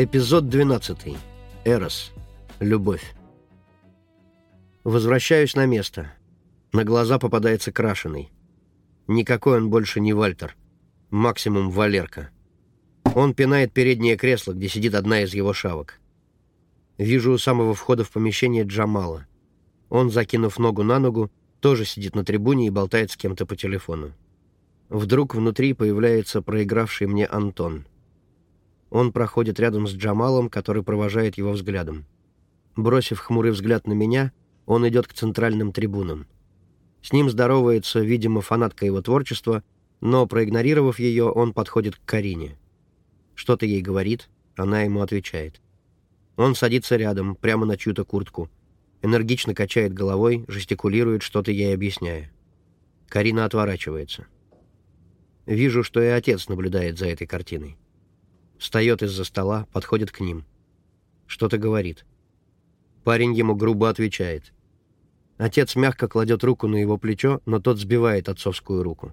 Эпизод 12. Эрос. Любовь. Возвращаюсь на место. На глаза попадается крашеный. Никакой он больше не Вальтер. Максимум Валерка. Он пинает переднее кресло, где сидит одна из его шавок. Вижу у самого входа в помещение Джамала. Он, закинув ногу на ногу, тоже сидит на трибуне и болтает с кем-то по телефону. Вдруг внутри появляется проигравший мне Антон — он проходит рядом с Джамалом, который провожает его взглядом. Бросив хмурый взгляд на меня, он идет к центральным трибунам. С ним здоровается, видимо, фанатка его творчества, но, проигнорировав ее, он подходит к Карине. Что-то ей говорит, она ему отвечает. Он садится рядом, прямо на чью-то куртку. Энергично качает головой, жестикулирует, что-то ей объясняя. Карина отворачивается. Вижу, что и отец наблюдает за этой картиной. Встает из-за стола, подходит к ним. Что-то говорит. Парень ему грубо отвечает. Отец мягко кладет руку на его плечо, но тот сбивает отцовскую руку.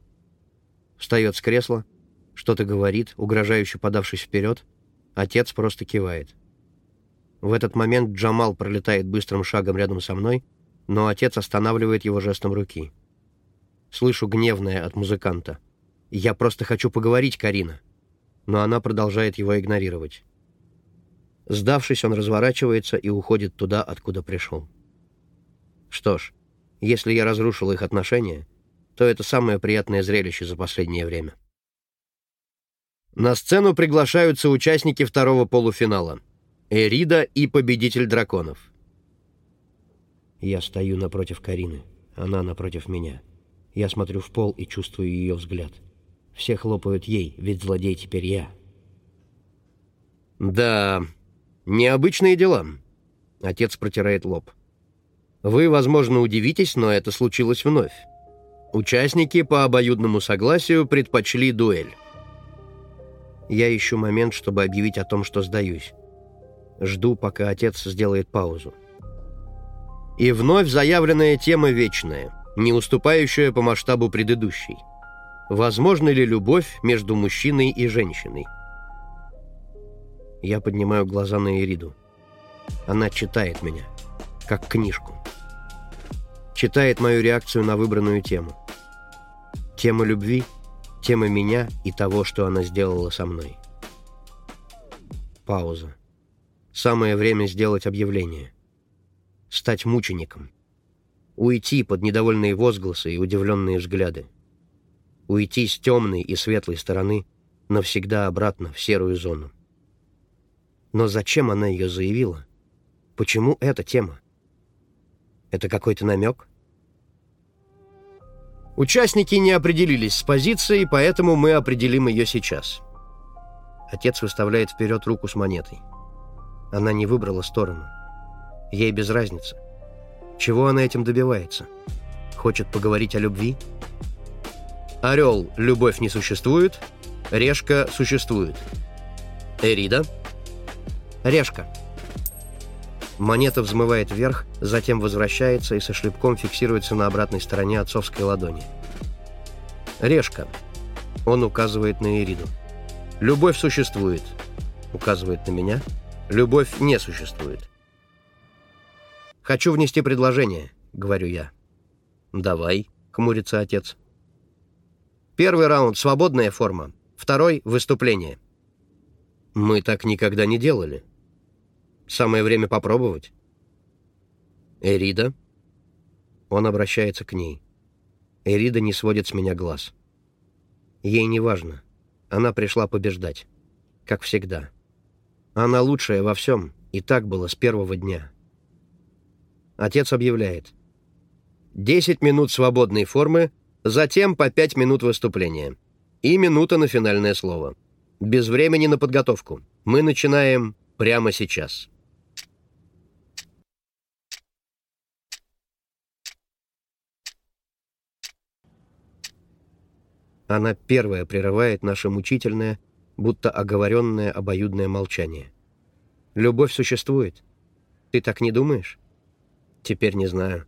Встает с кресла, что-то говорит, угрожающе подавшись вперед. Отец просто кивает. В этот момент Джамал пролетает быстрым шагом рядом со мной, но отец останавливает его жестом руки. Слышу гневное от музыканта. «Я просто хочу поговорить, Карина» но она продолжает его игнорировать. Сдавшись, он разворачивается и уходит туда, откуда пришел. Что ж, если я разрушил их отношения, то это самое приятное зрелище за последнее время. На сцену приглашаются участники второго полуфинала. Эрида и победитель драконов. Я стою напротив Карины, она напротив меня. Я смотрю в пол и чувствую ее взгляд. Все хлопают ей, ведь злодей теперь я. «Да, необычные дела», — отец протирает лоб. «Вы, возможно, удивитесь, но это случилось вновь. Участники по обоюдному согласию предпочли дуэль». Я ищу момент, чтобы объявить о том, что сдаюсь. Жду, пока отец сделает паузу. И вновь заявленная тема вечная, не уступающая по масштабу предыдущей — Возможно ли любовь между мужчиной и женщиной? Я поднимаю глаза на Ириду. Она читает меня, как книжку. Читает мою реакцию на выбранную тему. Тема любви, тема меня и того, что она сделала со мной. Пауза. Самое время сделать объявление. Стать мучеником. Уйти под недовольные возгласы и удивленные взгляды уйти с темной и светлой стороны навсегда обратно в серую зону. Но зачем она ее заявила? Почему эта тема? Это какой-то намек? Участники не определились с позицией, поэтому мы определим ее сейчас. Отец выставляет вперед руку с монетой. Она не выбрала сторону. Ей без разницы. Чего она этим добивается? Хочет поговорить о любви? — Орел – любовь не существует, решка существует. Эрида. Решка. Монета взмывает вверх, затем возвращается и со шлепком фиксируется на обратной стороне отцовской ладони. Решка. Он указывает на Эриду. Любовь существует. Указывает на меня. Любовь не существует. «Хочу внести предложение», — говорю я. «Давай», — хмурится отец. Первый раунд — свободная форма. Второй — выступление. Мы так никогда не делали. Самое время попробовать. Эрида. Он обращается к ней. Эрида не сводит с меня глаз. Ей не важно. Она пришла побеждать. Как всегда. Она лучшая во всем, и так было с первого дня. Отец объявляет. «Десять минут свободной формы — Затем по пять минут выступления. И минута на финальное слово. Без времени на подготовку. Мы начинаем прямо сейчас. Она первая прерывает наше мучительное, будто оговоренное обоюдное молчание. Любовь существует. Ты так не думаешь? Теперь не знаю.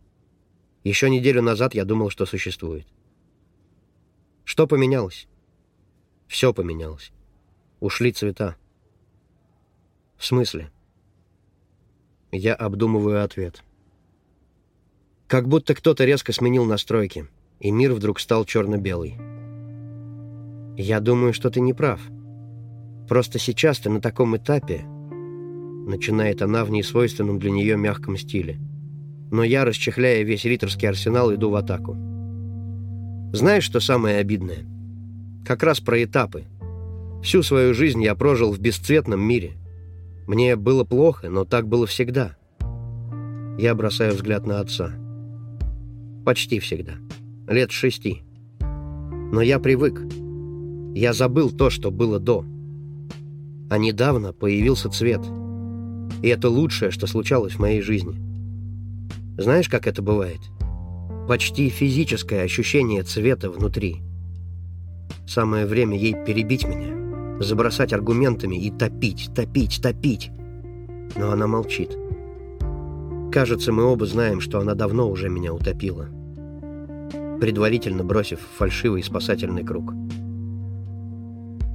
Еще неделю назад я думал, что существует. Что поменялось? Все поменялось. Ушли цвета. В смысле? Я обдумываю ответ. Как будто кто-то резко сменил настройки, и мир вдруг стал черно-белый. Я думаю, что ты не прав. Просто сейчас ты на таком этапе, начинает она в несвойственном для нее мягком стиле. Но я, расчехляя весь риторский арсенал, иду в атаку. Знаешь, что самое обидное? Как раз про этапы. Всю свою жизнь я прожил в бесцветном мире. Мне было плохо, но так было всегда. Я бросаю взгляд на отца. Почти всегда. Лет шести. Но я привык. Я забыл то, что было до. А недавно появился цвет. И это лучшее, что случалось в моей жизни. Знаешь, как это бывает? Почти физическое ощущение цвета внутри. Самое время ей перебить меня, забросать аргументами и топить, топить, топить. Но она молчит. Кажется, мы оба знаем, что она давно уже меня утопила. Предварительно бросив фальшивый спасательный круг.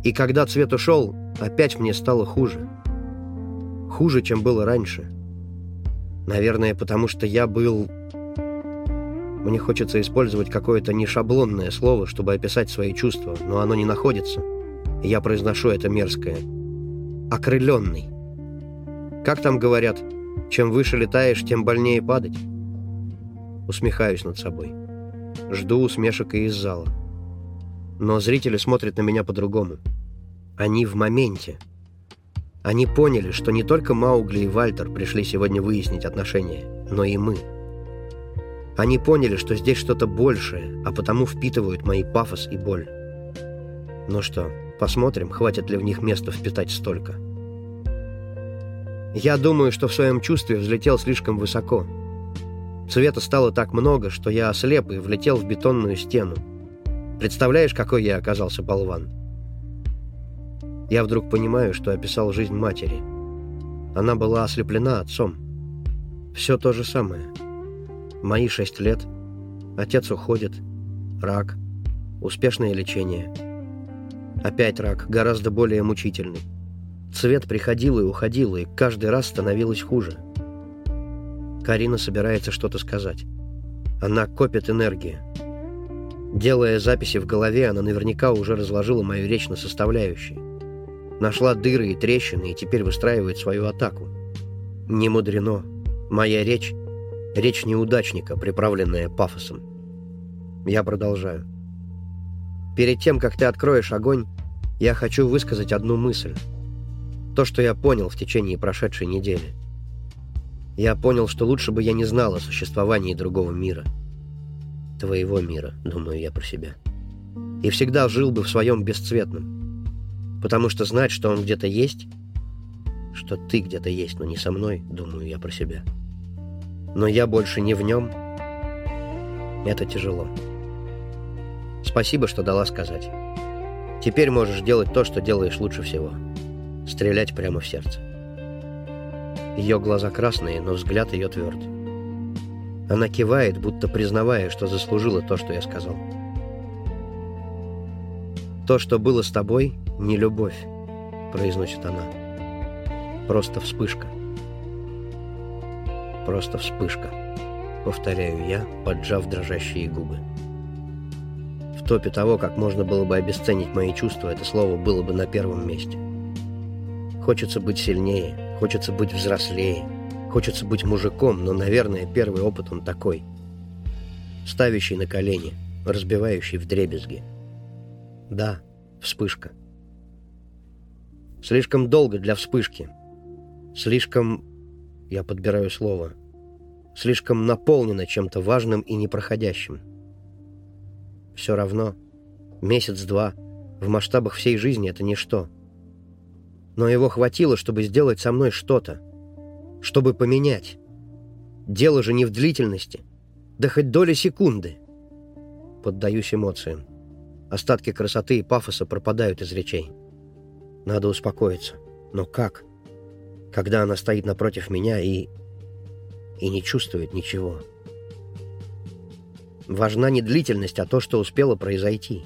И когда цвет ушел, опять мне стало хуже. Хуже, чем было раньше. Наверное, потому что я был... Мне хочется использовать какое-то нешаблонное слово, чтобы описать свои чувства, но оно не находится. Я произношу это мерзкое. Окрыленный. Как там говорят, чем выше летаешь, тем больнее падать? Усмехаюсь над собой. Жду усмешек и из зала. Но зрители смотрят на меня по-другому. Они в моменте. Они поняли, что не только Маугли и Вальтер пришли сегодня выяснить отношения, но и мы. Они поняли, что здесь что-то большее, а потому впитывают мои пафос и боль. Ну что, посмотрим, хватит ли в них места впитать столько. Я думаю, что в своем чувстве взлетел слишком высоко. Цвета стало так много, что я ослеп и влетел в бетонную стену. Представляешь, какой я оказался болван? Я вдруг понимаю, что описал жизнь матери. Она была ослеплена отцом. Все то же самое. Мои шесть лет. Отец уходит. Рак. Успешное лечение. Опять рак, гораздо более мучительный. Цвет приходил и уходил, и каждый раз становилось хуже. Карина собирается что-то сказать. Она копит энергию. Делая записи в голове, она наверняка уже разложила мою речь на составляющие. Нашла дыры и трещины и теперь выстраивает свою атаку. Не мудрено. Моя речь — речь неудачника, приправленная пафосом. Я продолжаю. Перед тем, как ты откроешь огонь, я хочу высказать одну мысль. То, что я понял в течение прошедшей недели. Я понял, что лучше бы я не знал о существовании другого мира. Твоего мира, думаю я про себя. И всегда жил бы в своем бесцветном потому что знать, что он где-то есть, что ты где-то есть, но не со мной, думаю я про себя. Но я больше не в нем. Это тяжело. Спасибо, что дала сказать. Теперь можешь делать то, что делаешь лучше всего. Стрелять прямо в сердце. Ее глаза красные, но взгляд ее тверд. Она кивает, будто признавая, что заслужила то, что я сказал. То, что было с тобой, не любовь, произносит она. Просто вспышка. Просто вспышка, повторяю я, поджав дрожащие губы. В топе того, как можно было бы обесценить мои чувства, это слово было бы на первом месте. Хочется быть сильнее, хочется быть взрослее, хочется быть мужиком, но, наверное, первый опыт он такой. Ставящий на колени, разбивающий в дребезги. Да, вспышка. Слишком долго для вспышки. Слишком... Я подбираю слово. Слишком наполнено чем-то важным и непроходящим. Все равно. Месяц-два. В масштабах всей жизни это ничто. Но его хватило, чтобы сделать со мной что-то. Чтобы поменять. Дело же не в длительности. Да хоть доли секунды. Поддаюсь эмоциям. Остатки красоты и пафоса пропадают из речей. Надо успокоиться. Но как? Когда она стоит напротив меня и... и не чувствует ничего. Важна не длительность, а то, что успело произойти.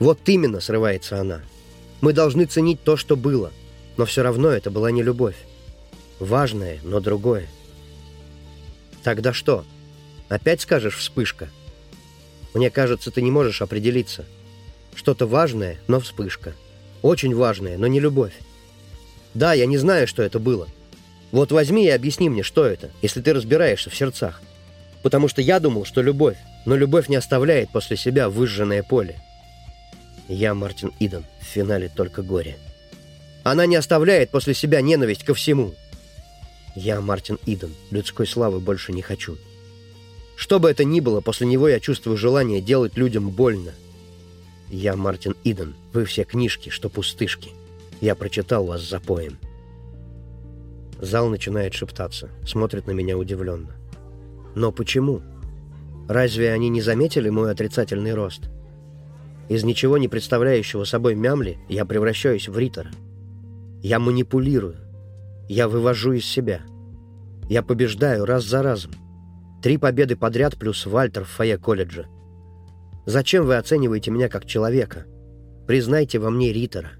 Вот именно срывается она. Мы должны ценить то, что было. Но все равно это была не любовь. Важное, но другое. Тогда что? Опять скажешь «вспышка»? Мне кажется, ты не можешь определиться. Что-то важное, но вспышка. Очень важное, но не любовь. Да, я не знаю, что это было. Вот возьми и объясни мне, что это, если ты разбираешься в сердцах. Потому что я думал, что любовь, но любовь не оставляет после себя выжженное поле. Я Мартин Иден, в финале только горе. Она не оставляет после себя ненависть ко всему. Я Мартин Иден, людской славы больше не хочу. Что бы это ни было, после него я чувствую желание делать людям больно. Я Мартин Иден, вы все книжки, что пустышки. Я прочитал вас за поем. Зал начинает шептаться, смотрит на меня удивленно. Но почему? Разве они не заметили мой отрицательный рост? Из ничего не представляющего собой мямли я превращаюсь в ритора. Я манипулирую. Я вывожу из себя. Я побеждаю раз за разом. Три победы подряд плюс Вальтер в фойе колледжа. Зачем вы оцениваете меня как человека? Признайте во мне ритора.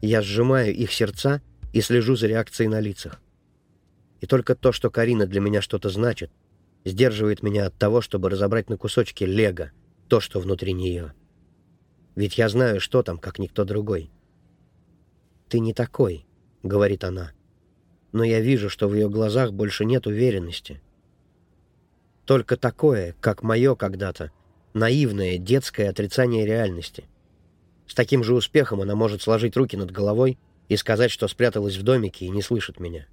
Я сжимаю их сердца и слежу за реакцией на лицах. И только то, что Карина для меня что-то значит, сдерживает меня от того, чтобы разобрать на кусочки лего то, что внутри нее. Ведь я знаю, что там, как никто другой. «Ты не такой», — говорит она. Но я вижу, что в ее глазах больше нет уверенности. Только такое, как мое когда-то, наивное детское отрицание реальности. С таким же успехом она может сложить руки над головой и сказать, что спряталась в домике и не слышит меня.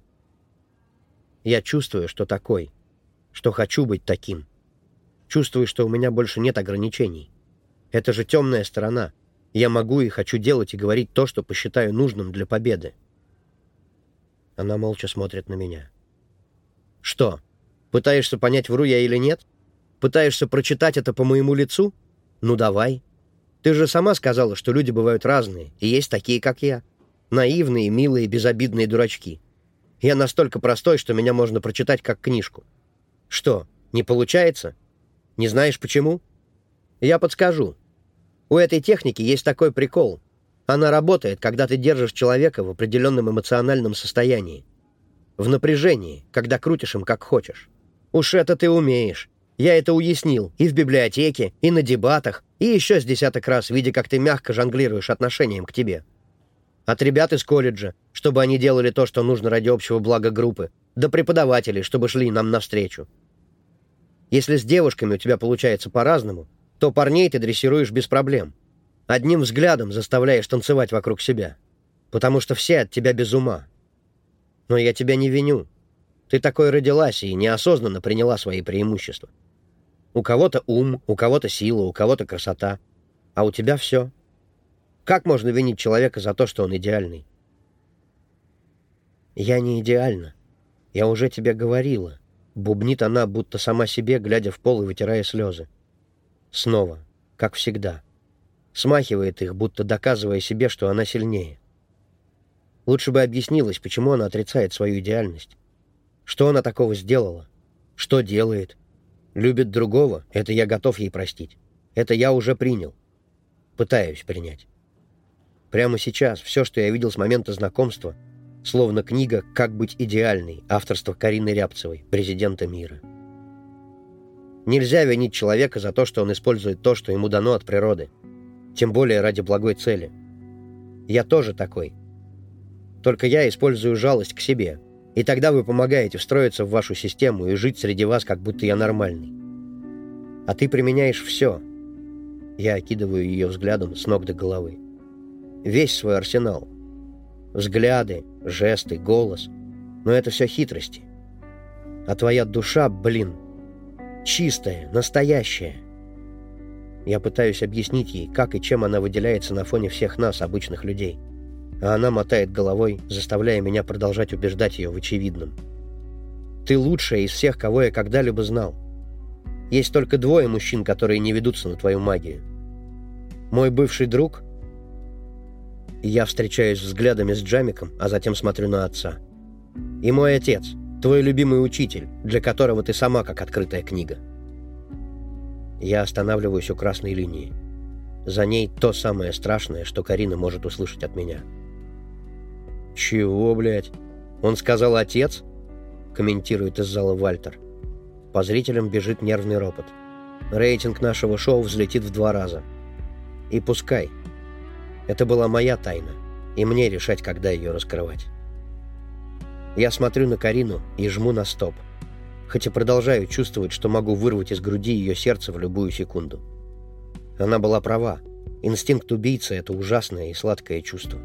Я чувствую, что такой, что хочу быть таким. Чувствую, что у меня больше нет ограничений. Это же темная сторона. Я могу и хочу делать и говорить то, что посчитаю нужным для победы. Она молча смотрит на меня. Что, пытаешься понять, вру я или нет? Пытаешься прочитать это по моему лицу? Ну давай. Ты же сама сказала, что люди бывают разные, и есть такие, как я. Наивные, милые, безобидные дурачки. Я настолько простой, что меня можно прочитать как книжку. Что, не получается? Не знаешь почему? Я подскажу. У этой техники есть такой прикол. Она работает, когда ты держишь человека в определенном эмоциональном состоянии. В напряжении, когда крутишь им как хочешь. Уж это ты умеешь. Я это уяснил и в библиотеке, и на дебатах, и еще с десяток раз, видя, как ты мягко жонглируешь отношением к тебе. От ребят из колледжа, чтобы они делали то, что нужно ради общего блага группы, до преподавателей, чтобы шли нам навстречу. Если с девушками у тебя получается по-разному, то парней ты дрессируешь без проблем. Одним взглядом заставляешь танцевать вокруг себя. Потому что все от тебя без ума. Но я тебя не виню. Ты такой родилась и неосознанно приняла свои преимущества. У кого-то ум, у кого-то сила, у кого-то красота. А у тебя все. Как можно винить человека за то, что он идеальный? «Я не идеальна. Я уже тебе говорила», — бубнит она, будто сама себе, глядя в пол и вытирая слезы. Снова, как всегда. Смахивает их, будто доказывая себе, что она сильнее. Лучше бы объяснилась, почему она отрицает свою идеальность. Что она такого сделала? Что делает? Любит другого? Это я готов ей простить. Это я уже принял. Пытаюсь принять. Прямо сейчас все, что я видел с момента знакомства, словно книга «Как быть идеальной» авторства Карины Рябцевой, президента мира. Нельзя винить человека за то, что он использует то, что ему дано от природы, тем более ради благой цели. Я тоже такой. Только я использую жалость к себе, и тогда вы помогаете встроиться в вашу систему и жить среди вас, как будто я нормальный. А ты применяешь все. Я окидываю ее взглядом с ног до головы весь свой арсенал. Взгляды, жесты, голос. Но это все хитрости. А твоя душа, блин, чистая, настоящая. Я пытаюсь объяснить ей, как и чем она выделяется на фоне всех нас, обычных людей. А она мотает головой, заставляя меня продолжать убеждать ее в очевидном. Ты лучшая из всех, кого я когда-либо знал. Есть только двое мужчин, которые не ведутся на твою магию. Мой бывший друг я встречаюсь взглядами с Джамиком, а затем смотрю на отца. И мой отец, твой любимый учитель, для которого ты сама как открытая книга. Я останавливаюсь у красной линии. За ней то самое страшное, что Карина может услышать от меня. «Чего, блядь? Он сказал отец?» комментирует из зала Вальтер. По зрителям бежит нервный ропот. Рейтинг нашего шоу взлетит в два раза. И пускай. Это была моя тайна, и мне решать, когда ее раскрывать. Я смотрю на Карину и жму на стоп, хотя продолжаю чувствовать, что могу вырвать из груди ее сердце в любую секунду. Она была права. Инстинкт убийцы — это ужасное и сладкое чувство.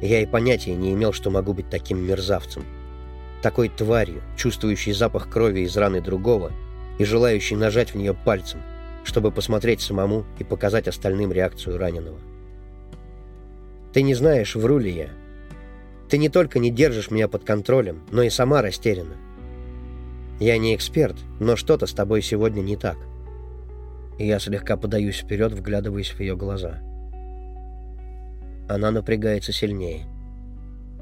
Я и понятия не имел, что могу быть таким мерзавцем. Такой тварью, чувствующей запах крови из раны другого и желающей нажать в нее пальцем, чтобы посмотреть самому и показать остальным реакцию раненого. Ты не знаешь, вру ли я. Ты не только не держишь меня под контролем, но и сама растеряна. Я не эксперт, но что-то с тобой сегодня не так. И я слегка подаюсь вперед, вглядываясь в ее глаза. Она напрягается сильнее.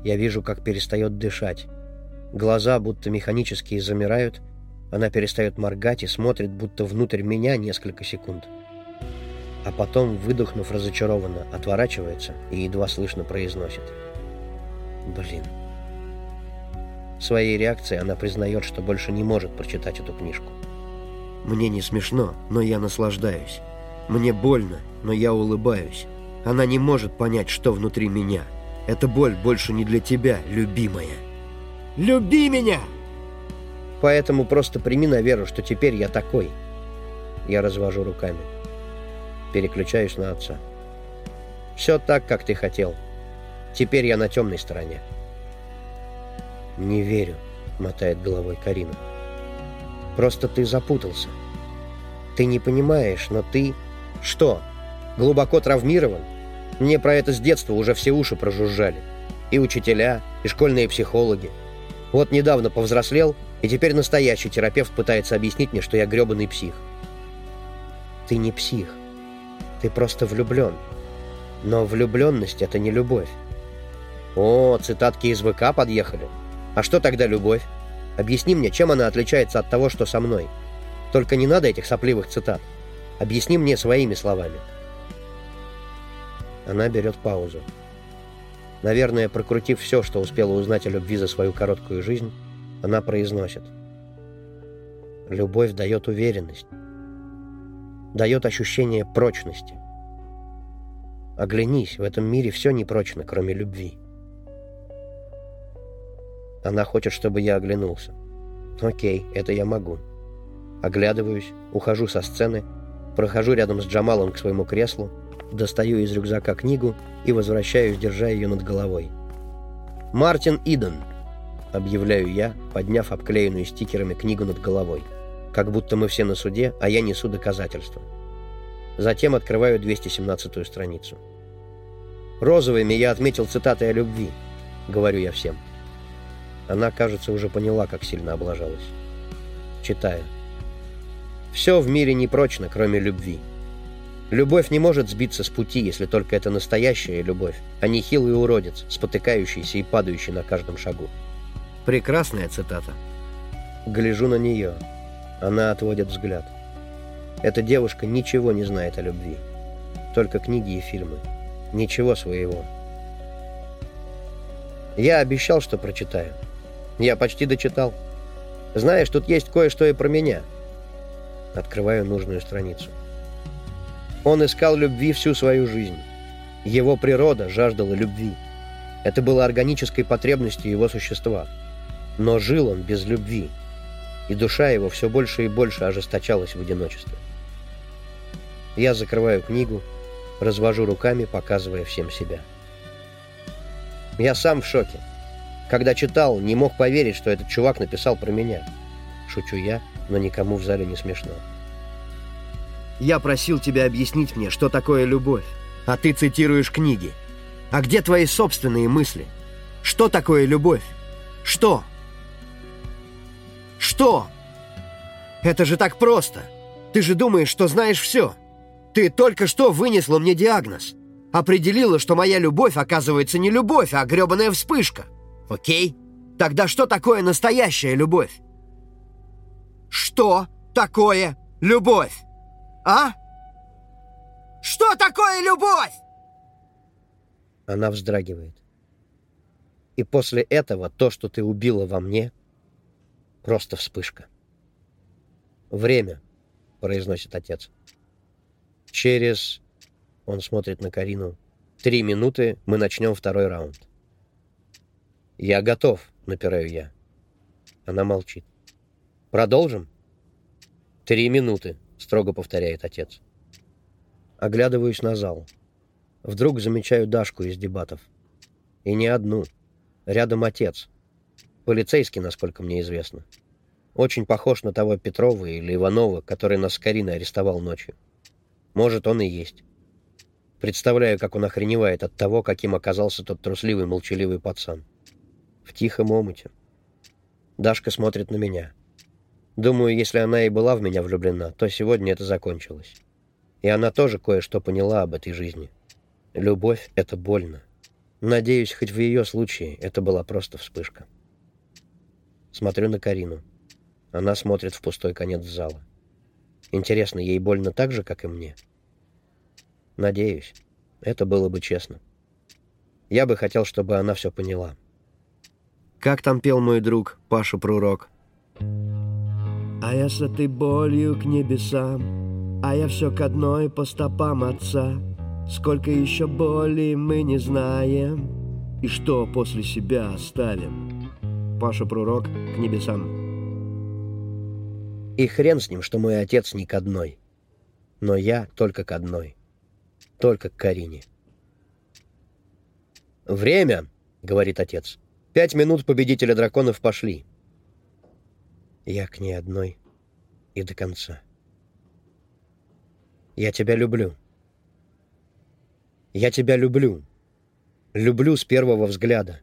Я вижу, как перестает дышать. Глаза будто механически замирают, она перестает моргать и смотрит, будто внутрь меня несколько секунд. А потом, выдохнув разочарованно, отворачивается и едва слышно произносит. Блин. Своей реакцией она признает, что больше не может прочитать эту книжку. Мне не смешно, но я наслаждаюсь. Мне больно, но я улыбаюсь. Она не может понять, что внутри меня. Эта боль больше не для тебя, любимая. Люби меня! Поэтому просто прими на веру, что теперь я такой. Я развожу руками. Переключаюсь на отца. Все так, как ты хотел. Теперь я на темной стороне. Не верю, мотает головой Карина. Просто ты запутался. Ты не понимаешь, но ты... Что? Глубоко травмирован? Мне про это с детства уже все уши прожужжали. И учителя, и школьные психологи. Вот недавно повзрослел, и теперь настоящий терапевт пытается объяснить мне, что я гребаный псих. Ты не псих. Ты просто влюблен. Но влюбленность — это не любовь. О, цитатки из ВК подъехали. А что тогда любовь? Объясни мне, чем она отличается от того, что со мной. Только не надо этих сопливых цитат. Объясни мне своими словами. Она берет паузу. Наверное, прокрутив все, что успела узнать о любви за свою короткую жизнь, она произносит. Любовь дает уверенность, дает ощущение прочности. Оглянись, в этом мире все непрочно, кроме любви. Она хочет, чтобы я оглянулся. Окей, это я могу. Оглядываюсь, ухожу со сцены, прохожу рядом с Джамалом к своему креслу, достаю из рюкзака книгу и возвращаюсь, держа ее над головой. «Мартин Иден», — объявляю я, подняв обклеенную стикерами книгу над головой. Как будто мы все на суде, а я несу доказательства. Затем открываю 217-ю страницу. «Розовыми я отметил цитаты о любви», — говорю я всем. Она, кажется, уже поняла, как сильно облажалась. Читаю. «Все в мире непрочно, кроме любви». Любовь не может сбиться с пути, если только это настоящая любовь, а не хилый уродец, спотыкающийся и падающий на каждом шагу. Прекрасная цитата. Гляжу на нее. Она отводит взгляд. Эта девушка ничего не знает о любви. Только книги и фильмы. Ничего своего. Я обещал, что прочитаю. Я почти дочитал. Знаешь, тут есть кое-что и про меня. Открываю нужную страницу. Он искал любви всю свою жизнь. Его природа жаждала любви. Это было органической потребностью его существа. Но жил он без любви, и душа его все больше и больше ожесточалась в одиночестве. Я закрываю книгу, развожу руками, показывая всем себя. Я сам в шоке. Когда читал, не мог поверить, что этот чувак написал про меня. Шучу я, но никому в зале не смешно. Я просил тебя объяснить мне, что такое любовь, а ты цитируешь книги. А где твои собственные мысли? Что такое любовь? Что? Что? Это же так просто. Ты же думаешь, что знаешь все. Ты только что вынесла мне диагноз. Определила, что моя любовь, оказывается, не любовь, а гребаная вспышка. Окей? Тогда что такое настоящая любовь? Что такое любовь? А? Что такое любовь? Она вздрагивает. И после этого то, что ты убила во мне, просто вспышка. «Время», — произносит отец. «Через...» — он смотрит на Карину. «Три минуты мы начнем второй раунд». «Я готов», — напираю я. Она молчит. «Продолжим?» «Три минуты», — строго повторяет отец. Оглядываюсь на зал. Вдруг замечаю Дашку из дебатов. И не одну. Рядом отец. Полицейский, насколько мне известно. Очень похож на того Петрова или Иванова, который нас с Кариной арестовал ночью. Может, он и есть. Представляю, как он охреневает от того, каким оказался тот трусливый, молчаливый пацан. В тихом омуте. Дашка смотрит на меня. Думаю, если она и была в меня влюблена, то сегодня это закончилось. И она тоже кое-что поняла об этой жизни. Любовь — это больно. Надеюсь, хоть в ее случае это была просто вспышка. Смотрю на Карину. Она смотрит в пустой конец зала. Интересно, ей больно так же, как и мне? Надеюсь. Это было бы честно. Я бы хотел, чтобы она все поняла. Как там пел мой друг Паша Прурок? А я с этой болью к небесам, А я все к одной по стопам отца. Сколько еще боли мы не знаем, И что после себя оставим. Паша Прурок к небесам. И хрен с ним, что мой отец не к одной. Но я только к одной. Только к Карине. «Время!» — говорит отец. «Пять минут победителя драконов пошли». Я к ней одной и до конца. Я тебя люблю. Я тебя люблю. Люблю с первого взгляда.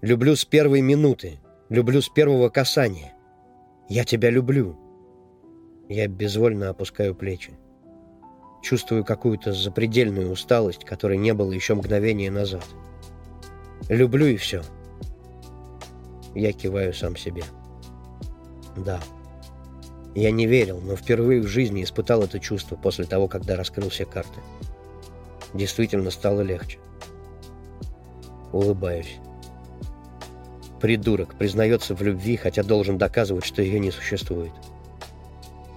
Люблю с первой минуты. Люблю с первого касания. Я тебя люблю. Я безвольно опускаю плечи. Чувствую какую-то запредельную усталость, которой не было еще мгновения назад. Люблю и все. Я киваю сам себе. Да. Я не верил, но впервые в жизни испытал это чувство после того, когда раскрыл все карты. Действительно стало легче. Улыбаюсь. Придурок признается в любви, хотя должен доказывать, что ее не существует.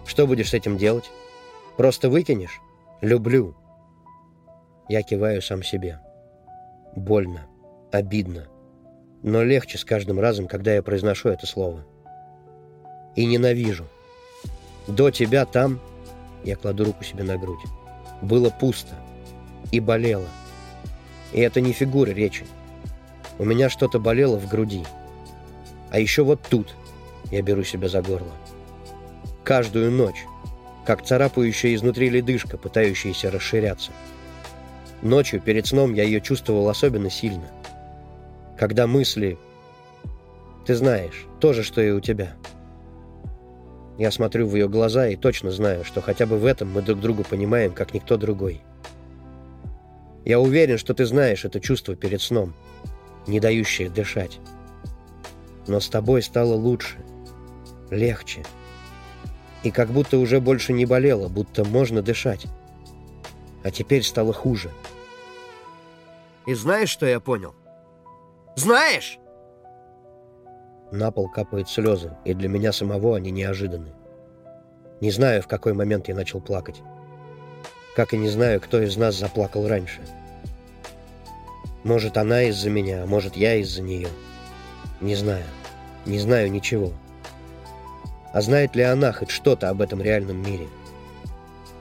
Что будешь с этим делать? Просто выкинешь? Люблю. Я киваю сам себе. Больно, обидно, но легче с каждым разом, когда я произношу это слово и ненавижу. До тебя там, я кладу руку себе на грудь, было пусто и болело. И это не фигура речи. У меня что-то болело в груди. А еще вот тут я беру себя за горло. Каждую ночь, как царапающая изнутри ледышка, пытающаяся расширяться. Ночью перед сном я ее чувствовал особенно сильно. Когда мысли... Ты знаешь, то же, что и у тебя — я смотрю в ее глаза и точно знаю, что хотя бы в этом мы друг друга понимаем, как никто другой. Я уверен, что ты знаешь это чувство перед сном, не дающее дышать. Но с тобой стало лучше, легче. И как будто уже больше не болело, будто можно дышать. А теперь стало хуже. И знаешь, что я понял? Знаешь? На пол капают слезы, и для меня самого они неожиданны. Не знаю, в какой момент я начал плакать. Как и не знаю, кто из нас заплакал раньше. Может, она из-за меня, а может, я из-за нее. Не знаю. Не знаю ничего. А знает ли она хоть что-то об этом реальном мире?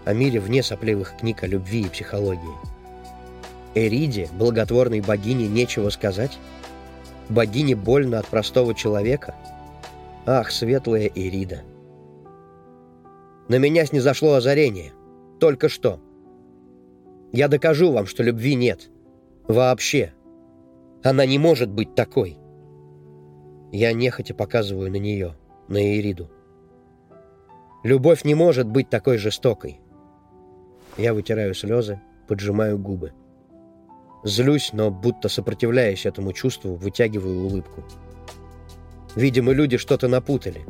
О мире вне сопливых книг о любви и психологии. Эриде, благотворной богине, нечего сказать? Богине больно от простого человека? Ах, светлая Ирида! На меня снизошло озарение. Только что. Я докажу вам, что любви нет. Вообще. Она не может быть такой. Я нехотя показываю на нее, на Ириду. Любовь не может быть такой жестокой. Я вытираю слезы, поджимаю губы. Злюсь, но будто сопротивляясь этому чувству, вытягиваю улыбку. Видимо, люди что-то напутали.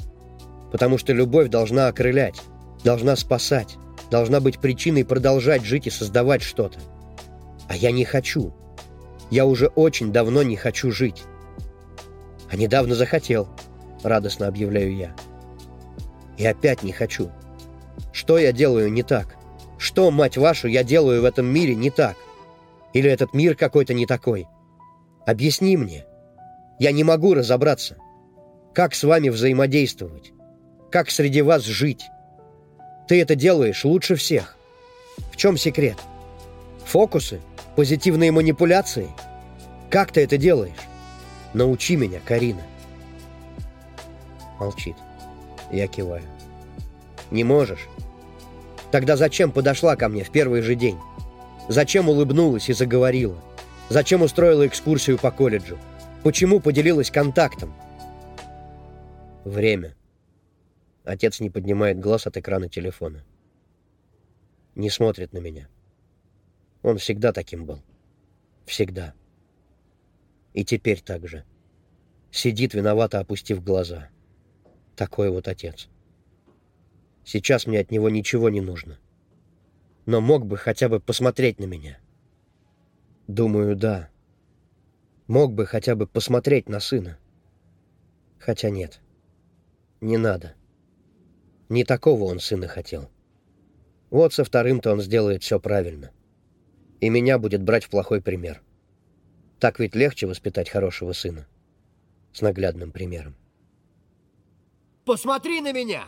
Потому что любовь должна окрылять, должна спасать, должна быть причиной продолжать жить и создавать что-то. А я не хочу. Я уже очень давно не хочу жить. А недавно захотел, радостно объявляю я. И опять не хочу. Что я делаю не так? Что, мать вашу, я делаю в этом мире не так? Или этот мир какой-то не такой? Объясни мне. Я не могу разобраться. Как с вами взаимодействовать? Как среди вас жить? Ты это делаешь лучше всех. В чем секрет? Фокусы? Позитивные манипуляции? Как ты это делаешь? Научи меня, Карина. Молчит. Я киваю. Не можешь? Тогда зачем подошла ко мне в первый же день? Зачем улыбнулась и заговорила? Зачем устроила экскурсию по колледжу? Почему поделилась контактом? Время. Отец не поднимает глаз от экрана телефона. Не смотрит на меня. Он всегда таким был. Всегда. И теперь так же. Сидит виновато, опустив глаза. Такой вот отец. Сейчас мне от него ничего не нужно. Но мог бы хотя бы посмотреть на меня. Думаю, да. Мог бы хотя бы посмотреть на сына. Хотя нет. Не надо. Не такого он сына хотел. Вот со вторым-то он сделает все правильно. И меня будет брать в плохой пример. Так ведь легче воспитать хорошего сына. С наглядным примером. Посмотри на меня!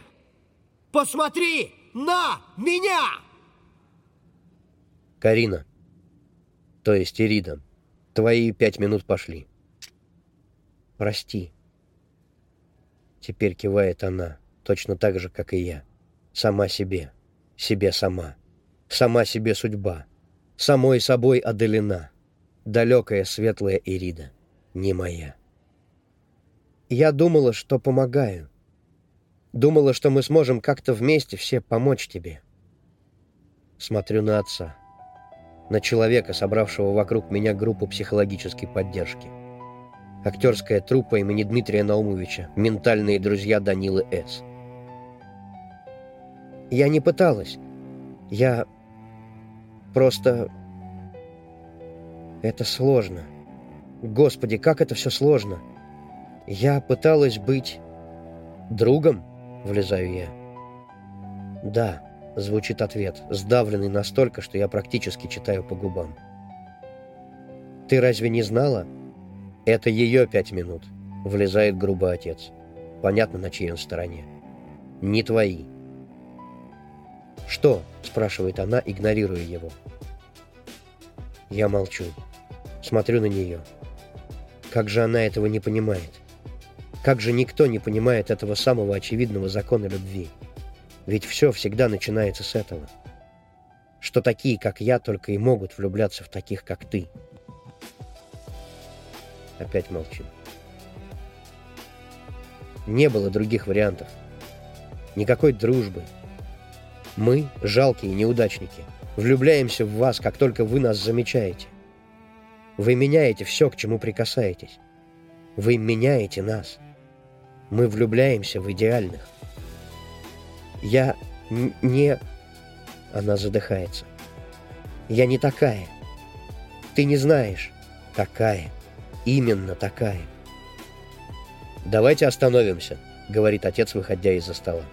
Посмотри на меня! Карина, то есть Ирида, твои пять минут пошли. Прости. Теперь кивает она, точно так же, как и я. Сама себе, себе сама. Сама себе судьба. Самой собой оделена. Далекая светлая Ирида, не моя. Я думала, что помогаю. Думала, что мы сможем как-то вместе все помочь тебе. Смотрю на отца. На человека, собравшего вокруг меня группу психологической поддержки. Актерская труппа имени Дмитрия Наумовича, ментальные друзья Данилы С. Я не пыталась. Я просто... Это сложно. Господи, как это все сложно. Я пыталась быть другом, Влезаю я. «Да», — звучит ответ, сдавленный настолько, что я практически читаю по губам. «Ты разве не знала?» «Это ее пять минут», — влезает грубо отец. Понятно, на чьей он стороне. «Не твои». «Что?» — спрашивает она, игнорируя его. Я молчу. Смотрю на нее. Как же она этого не понимает? Как же никто не понимает этого самого очевидного закона любви? Ведь все всегда начинается с этого. Что такие, как я, только и могут влюбляться в таких, как ты. Опять молчим. Не было других вариантов. Никакой дружбы. Мы, жалкие неудачники, влюбляемся в вас, как только вы нас замечаете. Вы меняете все, к чему прикасаетесь. Вы меняете нас. Мы влюбляемся в идеальных. Я не... Она задыхается. Я не такая. Ты не знаешь. Такая. Именно такая. «Давайте остановимся», — говорит отец, выходя из-за стола.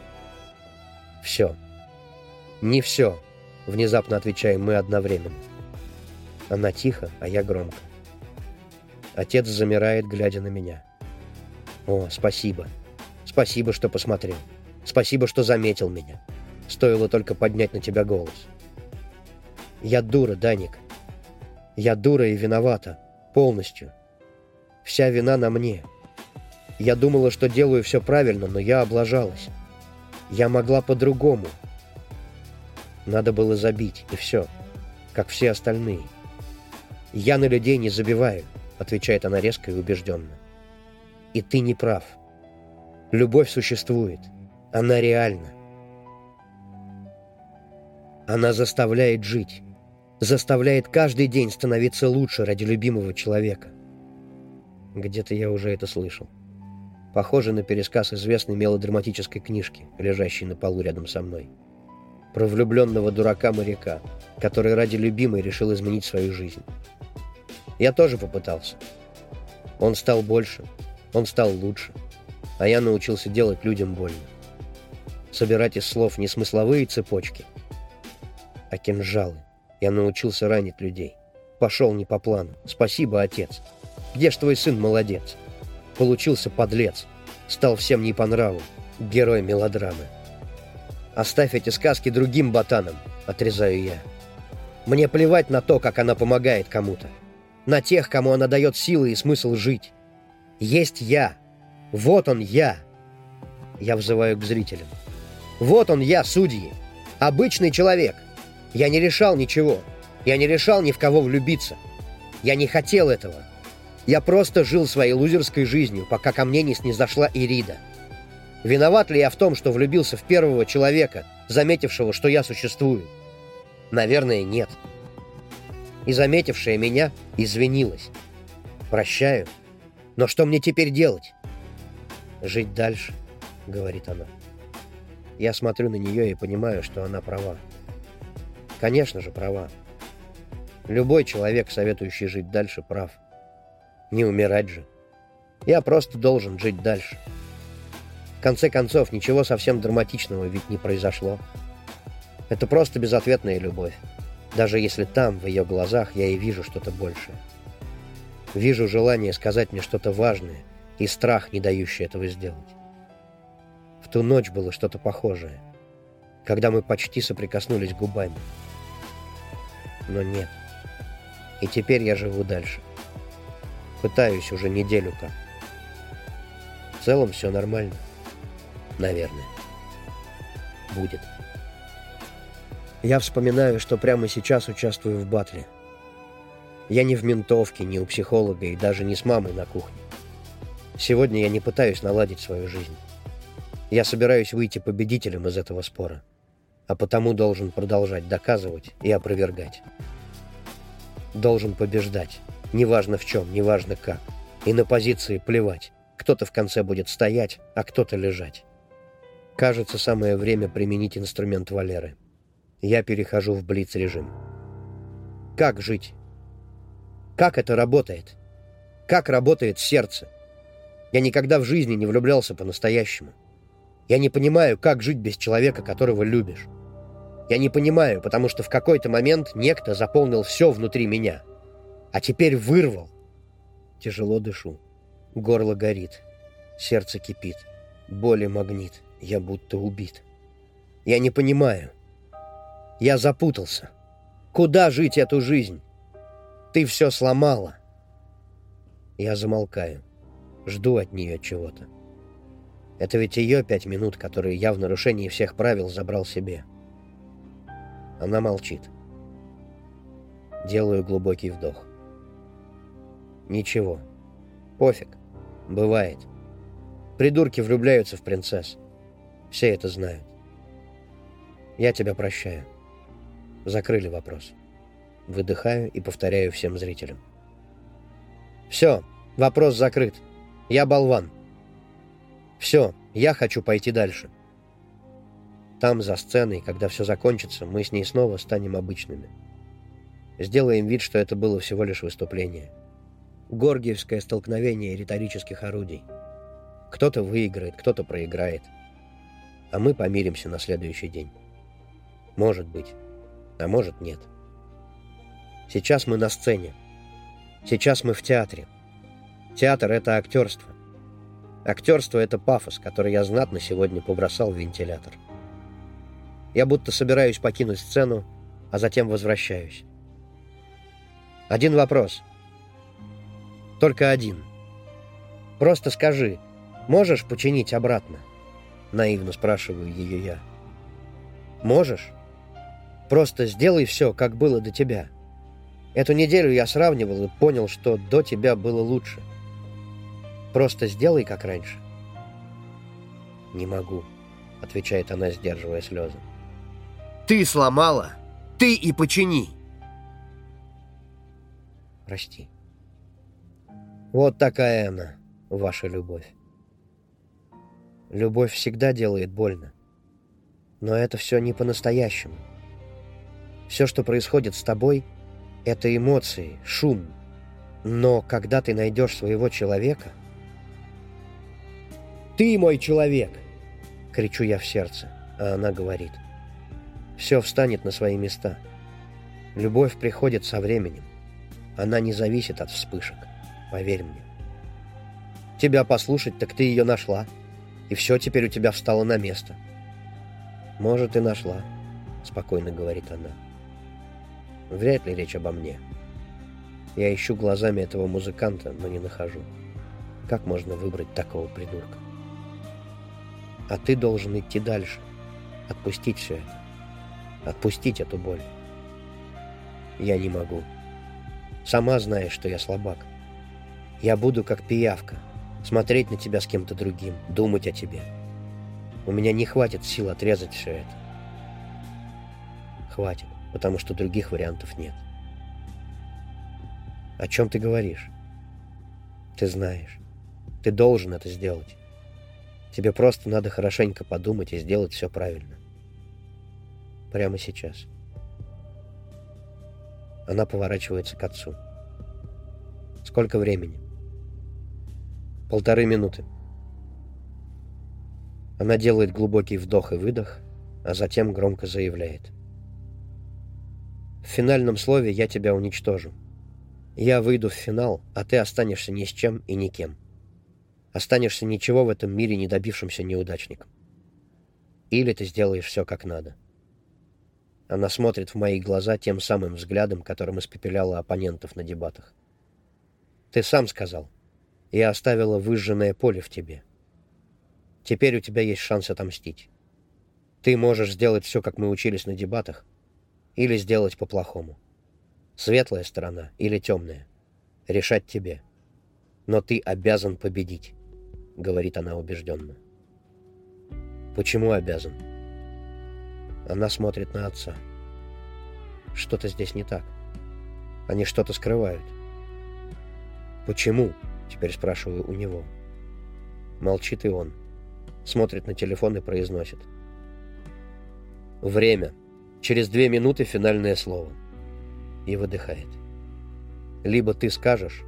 «Все. Не все», — внезапно отвечаем мы одновременно. Она тихо, а я громко. Отец замирает, глядя на меня. О, спасибо. Спасибо, что посмотрел. Спасибо, что заметил меня. Стоило только поднять на тебя голос. Я дура, Даник. Я дура и виновата. Полностью. Вся вина на мне. Я думала, что делаю все правильно, но я облажалась. Я могла по-другому. Надо было забить, и все. Как все остальные. Я на людей не забиваю, отвечает она резко и убежденно. И ты не прав. Любовь существует. Она реальна. Она заставляет жить. Заставляет каждый день становиться лучше ради любимого человека. Где-то я уже это слышал. Похоже на пересказ известной мелодраматической книжки, лежащей на полу рядом со мной. Про влюбленного дурака-моряка, который ради любимой решил изменить свою жизнь. Я тоже попытался. Он стал больше, Он стал лучше, а я научился делать людям больно. Собирать из слов не смысловые цепочки, а кинжалы. Я научился ранить людей. Пошел не по плану. Спасибо, отец. Где ж твой сын молодец? Получился подлец. Стал всем не по нраву. Герой мелодрамы. Оставь эти сказки другим ботанам, отрезаю я. Мне плевать на то, как она помогает кому-то. На тех, кому она дает силы и смысл жить. Есть я. Вот он я. Я взываю к зрителям. Вот он я, судьи. Обычный человек. Я не решал ничего. Я не решал ни в кого влюбиться. Я не хотел этого. Я просто жил своей лузерской жизнью, пока ко мне не снизошла Ирида. Виноват ли я в том, что влюбился в первого человека, заметившего, что я существую? Наверное, нет. И заметившая меня извинилась. Прощаю. Но что мне теперь делать? Жить дальше, говорит она. Я смотрю на нее и понимаю, что она права. Конечно же, права. Любой человек, советующий жить дальше, прав. Не умирать же. Я просто должен жить дальше. В конце концов, ничего совсем драматичного ведь не произошло. Это просто безответная любовь. Даже если там, в ее глазах, я и вижу что-то большее. Вижу желание сказать мне что-то важное и страх, не дающий этого сделать. В ту ночь было что-то похожее, когда мы почти соприкоснулись губами. Но нет. И теперь я живу дальше. Пытаюсь уже неделю как. В целом все нормально. Наверное. Будет. Я вспоминаю, что прямо сейчас участвую в батле. Я не в ментовке, не у психолога и даже не с мамой на кухне. Сегодня я не пытаюсь наладить свою жизнь. Я собираюсь выйти победителем из этого спора, а потому должен продолжать доказывать и опровергать. Должен побеждать, неважно в чем, неважно как. И на позиции плевать. Кто-то в конце будет стоять, а кто-то лежать. Кажется, самое время применить инструмент Валеры. Я перехожу в блиц-режим. Как жить? Как это работает? Как работает сердце? Я никогда в жизни не влюблялся по-настоящему. Я не понимаю, как жить без человека, которого любишь. Я не понимаю, потому что в какой-то момент некто заполнил все внутри меня. А теперь вырвал. Тяжело дышу. Горло горит. Сердце кипит. Боли магнит. Я будто убит. Я не понимаю. Я запутался. Куда жить эту жизнь? Ты все сломала. Я замолкаю. Жду от нее чего-то. Это ведь ее пять минут, которые я в нарушении всех правил забрал себе. — она молчит. Делаю глубокий вдох. Ничего. Пофиг. Бывает. Придурки влюбляются в принцесс. Все это знают. Я тебя прощаю. Закрыли вопрос. Выдыхаю и повторяю всем зрителям. Все, вопрос закрыт. Я болван. Все, я хочу пойти дальше. Там, за сценой, когда все закончится, мы с ней снова станем обычными. Сделаем вид, что это было всего лишь выступление. Горгиевское столкновение риторических орудий. Кто-то выиграет, кто-то проиграет. А мы помиримся на следующий день. Может быть. А может нет. Сейчас мы на сцене. Сейчас мы в театре. Театр — это актерство. Актерство — это пафос, который я знатно сегодня побросал в вентилятор. Я будто собираюсь покинуть сцену, а затем возвращаюсь. Один вопрос. Только один. Просто скажи, можешь починить обратно? Наивно спрашиваю ее я. Можешь? Просто сделай все, как было до тебя. Эту неделю я сравнивал и понял, что до тебя было лучше. Просто сделай, как раньше. Не могу, отвечает она, сдерживая слезы. Ты сломала, ты и почини. Прости. Вот такая она, ваша любовь. Любовь всегда делает больно. Но это все не по-настоящему. Все, что происходит с тобой, это эмоции, шум. Но когда ты найдешь своего человека, Ты мой человек!» Кричу я в сердце, а она говорит. «Все встанет на свои места. Любовь приходит со временем. Она не зависит от вспышек, поверь мне. Тебя послушать, так ты ее нашла, и все теперь у тебя встало на место». «Может, и нашла», — спокойно говорит она. «Вряд ли речь обо мне. Я ищу глазами этого музыканта, но не нахожу. Как можно выбрать такого придурка? А ты должен идти дальше, отпустить все это, отпустить эту боль. Я не могу. Сама знаешь, что я слабак. Я буду как пиявка, смотреть на тебя с кем-то другим, думать о тебе. У меня не хватит сил отрезать все это. Хватит, потому что других вариантов нет. О чем ты говоришь? Ты знаешь. Ты должен это сделать. Тебе просто надо хорошенько подумать и сделать все правильно. Прямо сейчас. Она поворачивается к отцу. Сколько времени? Полторы минуты. Она делает глубокий вдох и выдох, а затем громко заявляет. В финальном слове я тебя уничтожу. Я выйду в финал, а ты останешься ни с чем и никем. Останешься ничего в этом мире не добившимся неудачником. Или ты сделаешь все как надо. Она смотрит в мои глаза тем самым взглядом, которым испепеляла оппонентов на дебатах. Ты сам сказал. Я оставила выжженное поле в тебе. Теперь у тебя есть шанс отомстить. Ты можешь сделать все, как мы учились на дебатах, или сделать по-плохому. Светлая сторона или темная. Решать тебе. Но ты обязан победить, говорит она убежденно. Почему обязан? Она смотрит на отца. Что-то здесь не так. Они что-то скрывают. Почему? Теперь спрашиваю у него. Молчит и он. Смотрит на телефон и произносит. Время. Через две минуты финальное слово и выдыхает. «Либо ты скажешь,